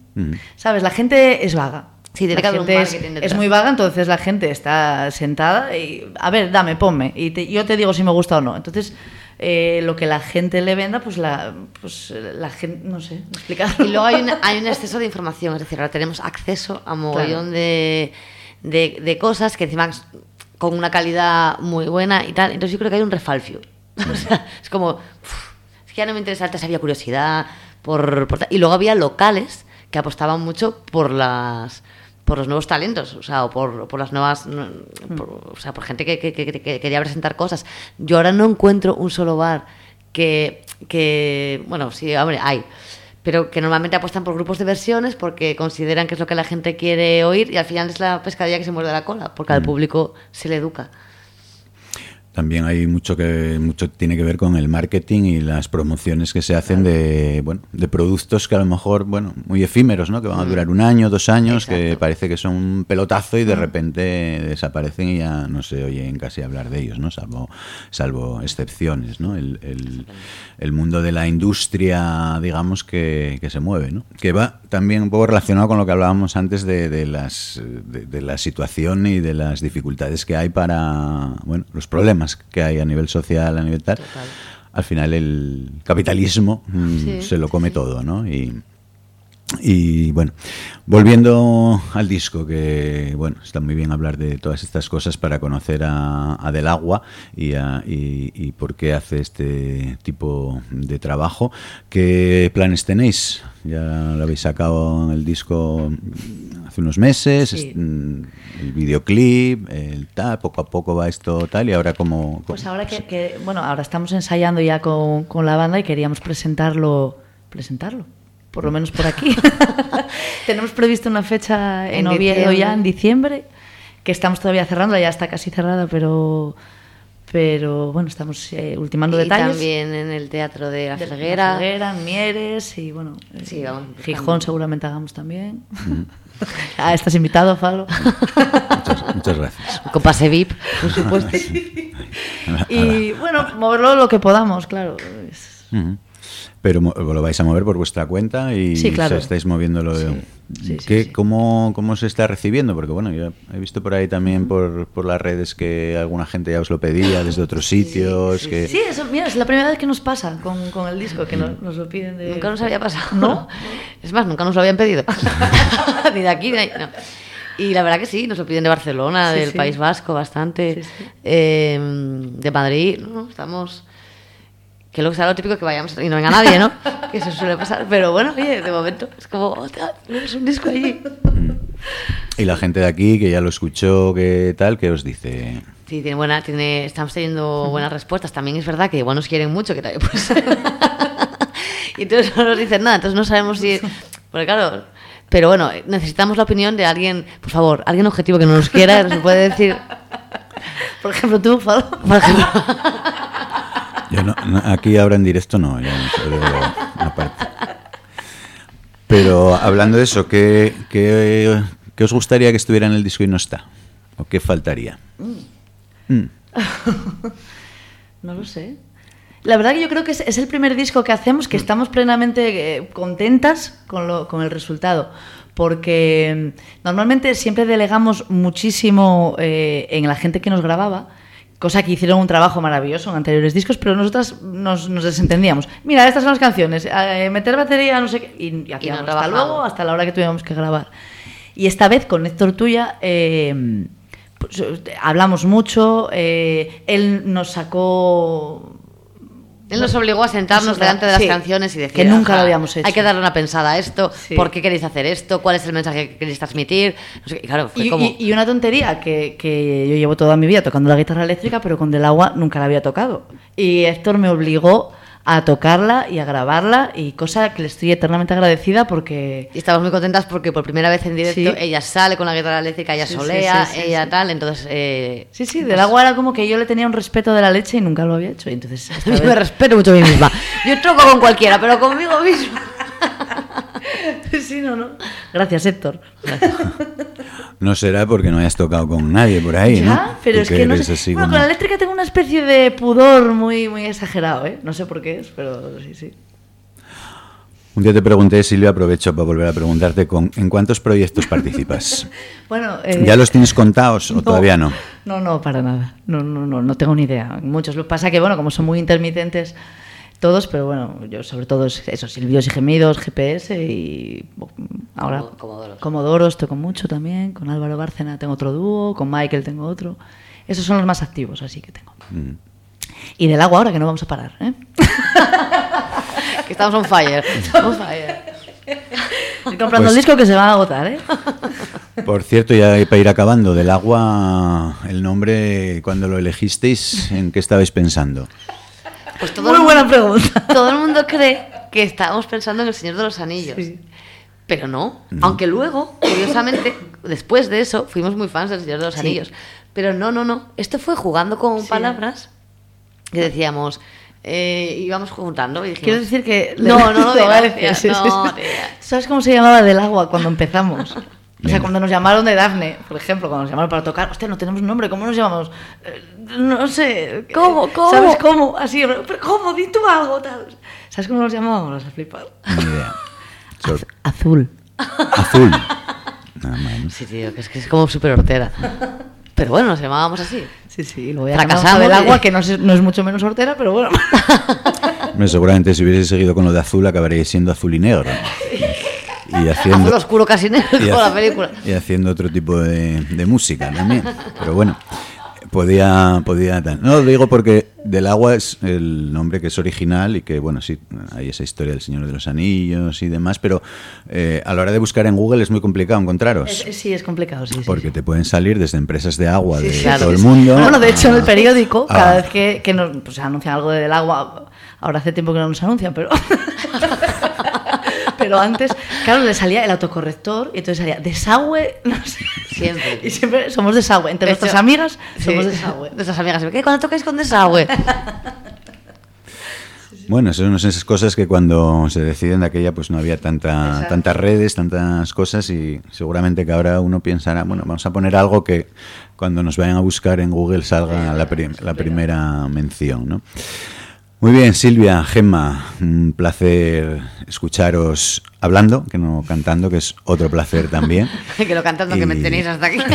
¿Sabes? La gente es vaga. Sí, la gente es, muy vaga, entonces la gente está sentada y, a ver, dame, ponme, y yo te digo si me gusta o no. Entonces, eh, lo que la gente le venda, pues la, pues la gente, no sé, explicarlo. Y luego hay, hay un exceso de información, es decir, ahora tenemos acceso a un mogollón de, de, cosas que encima con una calidad muy buena y tal. Entonces yo creo que hay un refalfio. es como, es que ya no me interesa, antes había curiosidad, por, y luego había locales que apostaban mucho por las por los nuevos talentos, o sea, o por, por las nuevas, mm. o sea, por gente que, que, que, quería presentar cosas. Yo ahora no encuentro un solo bar que, que, bueno, sí, hombre, hay, pero que normalmente apuestan por grupos de versiones porque consideran que es lo que la gente quiere oír y al final es la pescadilla que se muerde la cola, porque al mm. público se le educa. También hay mucho que mucho tiene que ver con el marketing y las promociones que se hacen de bueno de productos que a lo mejor bueno muy efímeros, ¿no? Que van a durar un año, dos años, que parece que son un pelotazo y de repente desaparecen y ya no se oyen casi hablar de ellos, ¿no? Salvo salvo excepciones, ¿no? El, el, mundo de la industria, digamos que, que, se mueve, ¿no? Que va también un poco relacionado con lo que hablábamos antes de, de las de la situación y de las dificultades que hay para bueno los problemas que hay a nivel social, a nivel tal, al final el capitalismo mm, se lo come todo, ¿no? Y, y bueno, volviendo al disco, que bueno, está muy bien hablar de todas estas cosas para conocer a, Del Agua y, y, por qué hace este tipo de trabajo. ¿Qué planes tenéis? Ya lo habéis sacado en el disco hace unos meses, mm, el videoclip, el tal, poco a poco va esto tal, y ahora como... Pues ahora que, bueno, ahora estamos ensayando ya con, con la banda y queríamos presentarlo, presentarlo por lo menos por aquí. Tenemos previsto una fecha en, Oviedo ya, en diciembre, que estamos todavía cerrando, ya está casi cerrada, pero pero bueno, estamos eh, ultimando y detalles. también en el Teatro de La Ferguera. De la en Mieres y bueno, sí, vamos, Gijón seguramente hagamos también. ah, estás invitado, Fabio. muchas, gracias. Con pase VIP, por supuesto. y bueno, moverlo lo que podamos, claro. Pero lo vais a mover por vuestra cuenta y sí, claro. estáis moviéndolo. ¿Qué, cómo, ¿Cómo se está recibiendo? Porque bueno, yo he visto por ahí también por, por las redes que alguna gente ya os lo pedía desde otros sitios. que... Sí, eso, mira, es la primera vez que nos pasa con, con el disco, que nos, nos, lo piden de... Nunca nos había pasado. ¿No? Es más, nunca nos lo habían pedido. ni de aquí ni de ahí. No. Y la verdad que sí, nos lo piden de Barcelona, Sí, del sí. País Vasco, bastante, Sí, sí. eh, de Madrid, ¿no? Estamos... Que luego sea lo típico que vayamos y no venga nadie, ¿no? que eso suele pasar. Pero bueno, oye, de momento es como, "Hostia, tienes un disco allí. Y la gente de aquí, que ya lo escuchó, que tal, que os dice... Sí, tiene buena, tiene, estamos teniendo buenas respuestas. También es verdad que igual nos quieren mucho, que también puede ser. y entonces no nos dicen nada, entonces no sabemos si... Porque claro, pero bueno, necesitamos la opinión de alguien, por favor, alguien objetivo que no nos quiera, nos puede decir... Por ejemplo, tú. Por ejemplo. Yo no, no, aquí ahora en directo no, ya no pero aparte. Pero hablando de eso, ¿qué, qué, qué os gustaría que estuviera en el disco y no está? ¿O qué faltaría? Mm. No lo sé. La verdad que yo creo que es, es el primer disco que hacemos que estamos plenamente eh, contentas con, lo, con el resultado. Porque mm, normalmente siempre delegamos muchísimo eh, en la gente que nos grababa, cosa que hicieron un trabajo maravilloso en anteriores discos, pero nosotras nos, nos desentendíamos. Mira, estas son las canciones, eh, meter batería, no sé qué, y, y hacíamos hasta luego, hasta la hora que tuviéramos que grabar. Y esta vez con Héctor Tuya eh, pues, eh, hablamos mucho, eh, él nos sacó... Él nos obligó a sentarnos delante de las sí, canciones y decir... que nunca "Ajá, lo habíamos hecho. Hay que darle una pensada a esto, Sí. ¿por qué queréis hacer esto? ¿Cuál es el mensaje que queréis transmitir? No sé y claro, fue Y, como... y- y una tontería que, que yo llevo toda mi vida tocando la guitarra eléctrica, pero con Del Agua nunca la había tocado. Y Héctor me obligó a tocarla y a grabarla, y cosa que le estoy eternamente agradecida porque... Y estamos muy contentas porque por primera vez en directo Sí. ella sale con la guitarra eléctrica, ella Sí, solea, sí, ella tal, entonces... Eh, Sí, sí, Del Agua era como que yo le tenía un respeto de la leche y nunca lo había hecho. Y entonces, Yo vez- me respeto mucho a mí misma. Yo troco con cualquiera, pero conmigo misma. sí, no, no. Gracias, Héctor. No será porque no hayas tocado con nadie por ahí, ¿no? Ya, pero es que no eres sé. así Bueno, como- con la eléctrica tengo una especie de pudor muy, muy exagerado, ¿eh? No sé por qué es, pero sí, sí. Un día te pregunté, Silvia, aprovecho para volver a preguntarte, con, ¿en cuántos proyectos participas? Bueno, eh, ¿Ya los tienes contados o todavía no? No, no, para nada. No, no, no, no tengo ni idea. Muchos. Lo que pasa que, bueno, como son muy intermitentes todos, pero bueno, yo sobre todo es eso, silbidos y gemidos, GPS y ahora Como- Comodoros. Comodoros toco mucho también, con Álvaro Bárcena tengo otro dúo, con Michael tengo otro. Esos son los más activos, así que tengo. Mm. Y del agua ahora que no vamos a parar, ¿eh? que estamos on fire. On fire. Estoy comprando Pues- el disco que se va a agotar, ¿eh? Por cierto, ya para ir acabando, del agua, el nombre, cuando lo elegisteis, ¿en qué estabais pensando? Pues todo Muy el buena mundo- pregunta. Todo el mundo cree que estábamos pensando en el Señor de los Anillos. Pero no. Aunque luego, curiosamente, después de eso, fuimos muy fans del Señor de los Sí. Anillos. Pero no, no, no. Esto fue jugando con Sí. palabras que decíamos. Eh, íbamos juntando y dijimos. Quiero decir que... No, no, no, tía. ¿Sabes cómo se llamaba del agua cuando empezamos? O sea, cuando nos llamaron de Dafne, por ejemplo, cuando nos llamaron para tocar, hostia, no tenemos nombre, ¿cómo nos llamamos? Eh, no sé. ¿Cómo? ¿Cómo? ¿Sabes cómo? Así, pero ¿cómo? Di tú algo, tal. ¿Sabes cómo nos llamábamos? Has flipado. Ni idea. Sor- Azul. Azul. Nada más. Sí, tío, que es que es como súper hortera. Pero bueno, nos llamábamos así. Sí, sí, lo voy a Fracasamos del agua, que no es, no es mucho menos hortera, pero bueno. Seguramente si hubiese seguido con lo de azul, acabaríais siendo azul y negro. Y Azul haciendo, oscuro casi negro y como la película. y haciendo otro tipo de, de música también. Pero bueno, podía, podía. No, lo digo porque Del Agua es el nombre que es original y que, bueno, sí, hay esa historia del Señor de los Anillos y demás, pero eh, a la hora de buscar en Google es muy complicado encontraros. Es- sí, es complicado, sí, sí. Porque te pueden salir desde empresas de agua Sí, de sí, todo sí, el sí. mundo. Bueno, de hecho, en el periódico, Ah. cada vez que, que nos pues, anuncian algo del agua, ahora hace tiempo que no nos anuncian, pero. Pero antes, claro, le salía el autocorrector y entonces salía desagüe, no sé. Siempre. Y siempre somos desagüe. Entre De nuestras hecho, amigas somos sí, desagüe. Nuestras amigas, ¿qué? ¿Cuándo tocáis con desagüe? Bueno, son esas cosas que cuando se deciden de aquella pues no había tanta, Exacto. tantas redes, tantas cosas y seguramente que ahora uno pensará, bueno, vamos a poner algo que cuando nos vayan a buscar en Google salga la primera mención, ¿no? Muy bien, Silvia, Gemma, un placer escucharos hablando, que no cantando, que es otro placer también. que lo cantando que me Y- tenéis hasta aquí.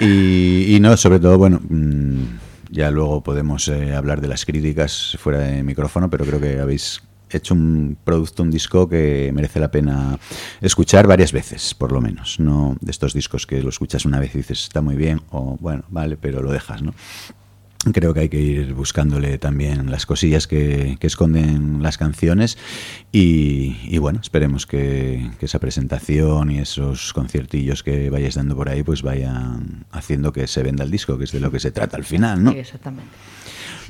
Y, y no, sobre todo, bueno, mm, ya luego podemos eh, hablar de las críticas fuera de micrófono, pero creo que habéis hecho un producto, un disco que merece la pena escuchar varias veces, por lo menos. No de estos discos que lo escuchas una vez y dices está muy bien o bueno, vale, pero lo dejas, ¿no? Creo que hay que ir buscándole también las cosillas que, esconden las canciones y, bueno, esperemos que, esa presentación y esos conciertillos que vayáis dando por ahí pues vayan haciendo que se venda el disco, que es de lo que se trata al final, ¿no? Sí, exactamente.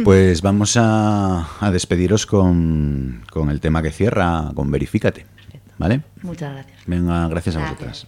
Pues vamos a, despediros con, el tema que cierra, con Verifícate, ¿vale? Muchas gracias. Venga, gracias a vosotras.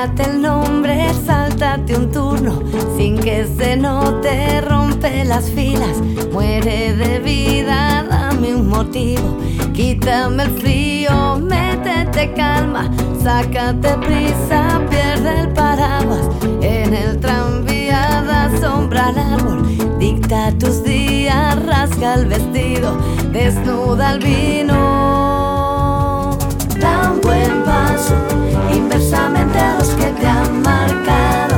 Cámbiate el nombre, sáltate un turno, sin que se note, rompe las filas, muere de vida, dame un motivo, quítame el frío, métete calma, sácate prisa, pierde el paraguas, en el tranvía da sombra al árbol, dicta tus días, rasga el vestido, desnuda el vino, buen paso inversamente a los que te han marcado.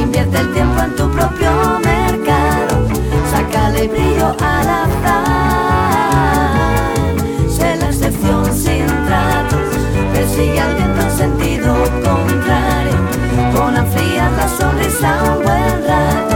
Invierte el tiempo en tu propio mercado, sácale brillo al azar. Sé la excepción sin tratos, persigue al viento en sentido contrario. Pon a fría la sonrisa un buen rato,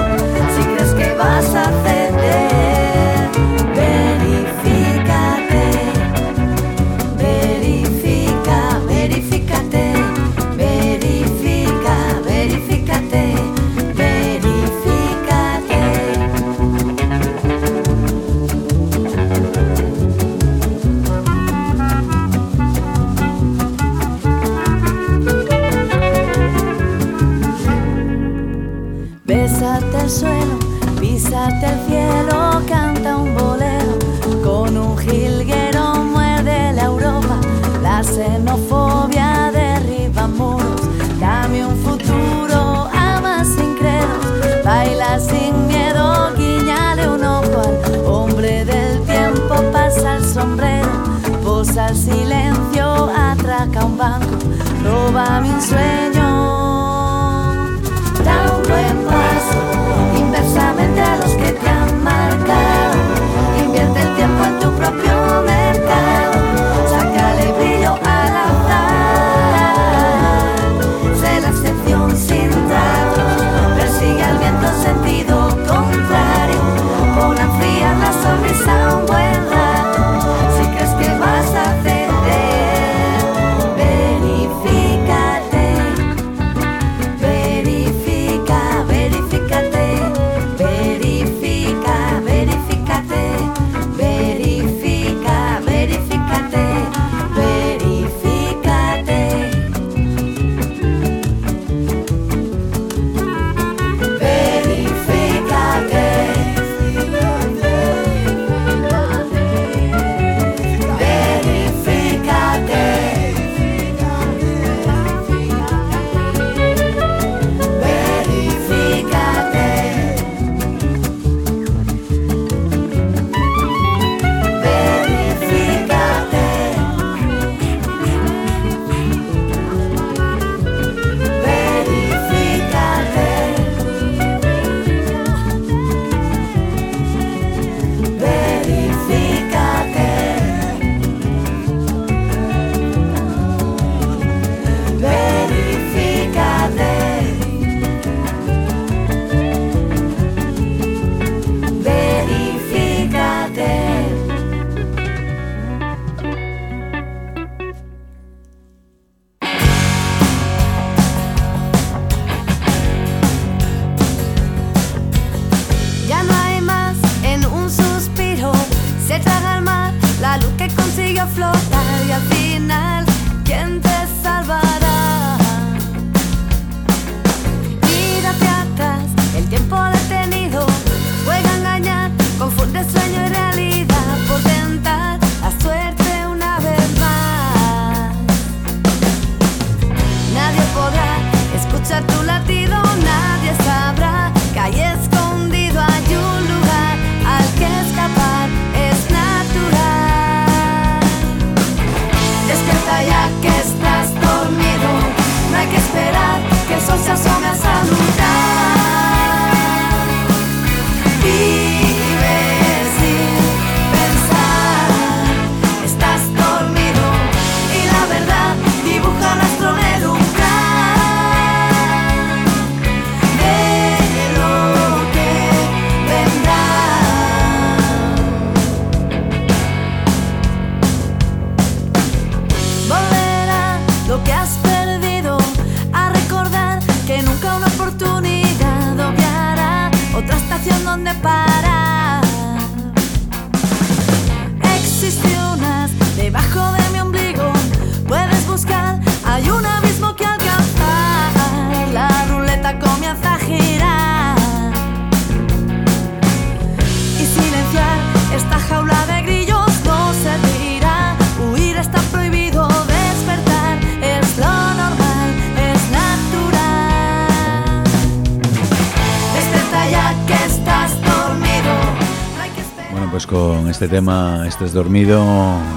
este tema Estás dormido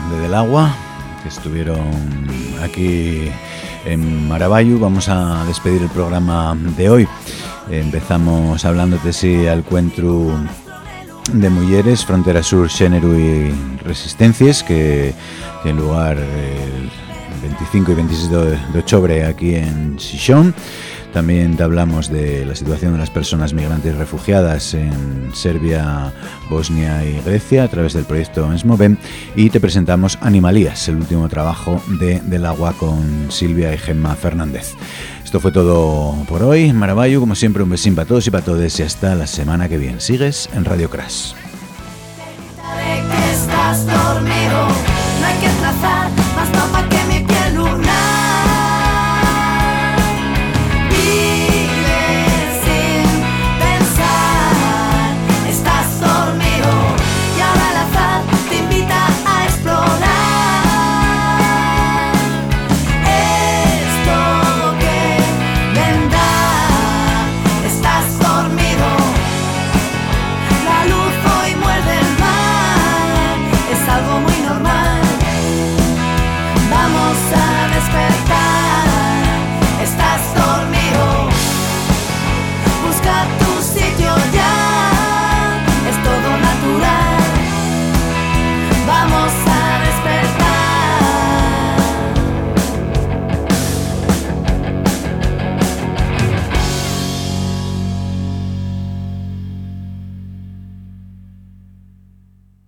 de Del Agua, que estuvieron aquí en Marabayu, vamos a despedir el programa de hoy. Empezamos hablándote si al encuentro de mujeres Frontera Sur, Género y Resistencias, que tiene lugar el 25 y 26 de octubre aquí en Xixón. También te hablamos de la situación de las personas migrantes y refugiadas en Serbia, Bosnia y Grecia a través del proyecto Esmovem y te presentamos Animalías, el último trabajo de Del Agua con Silvia y Gemma Fernández. Esto fue todo por hoy. Maravallo, como siempre, un besín para todos y para todos y hasta la semana que viene. Sigues en Radio Crash.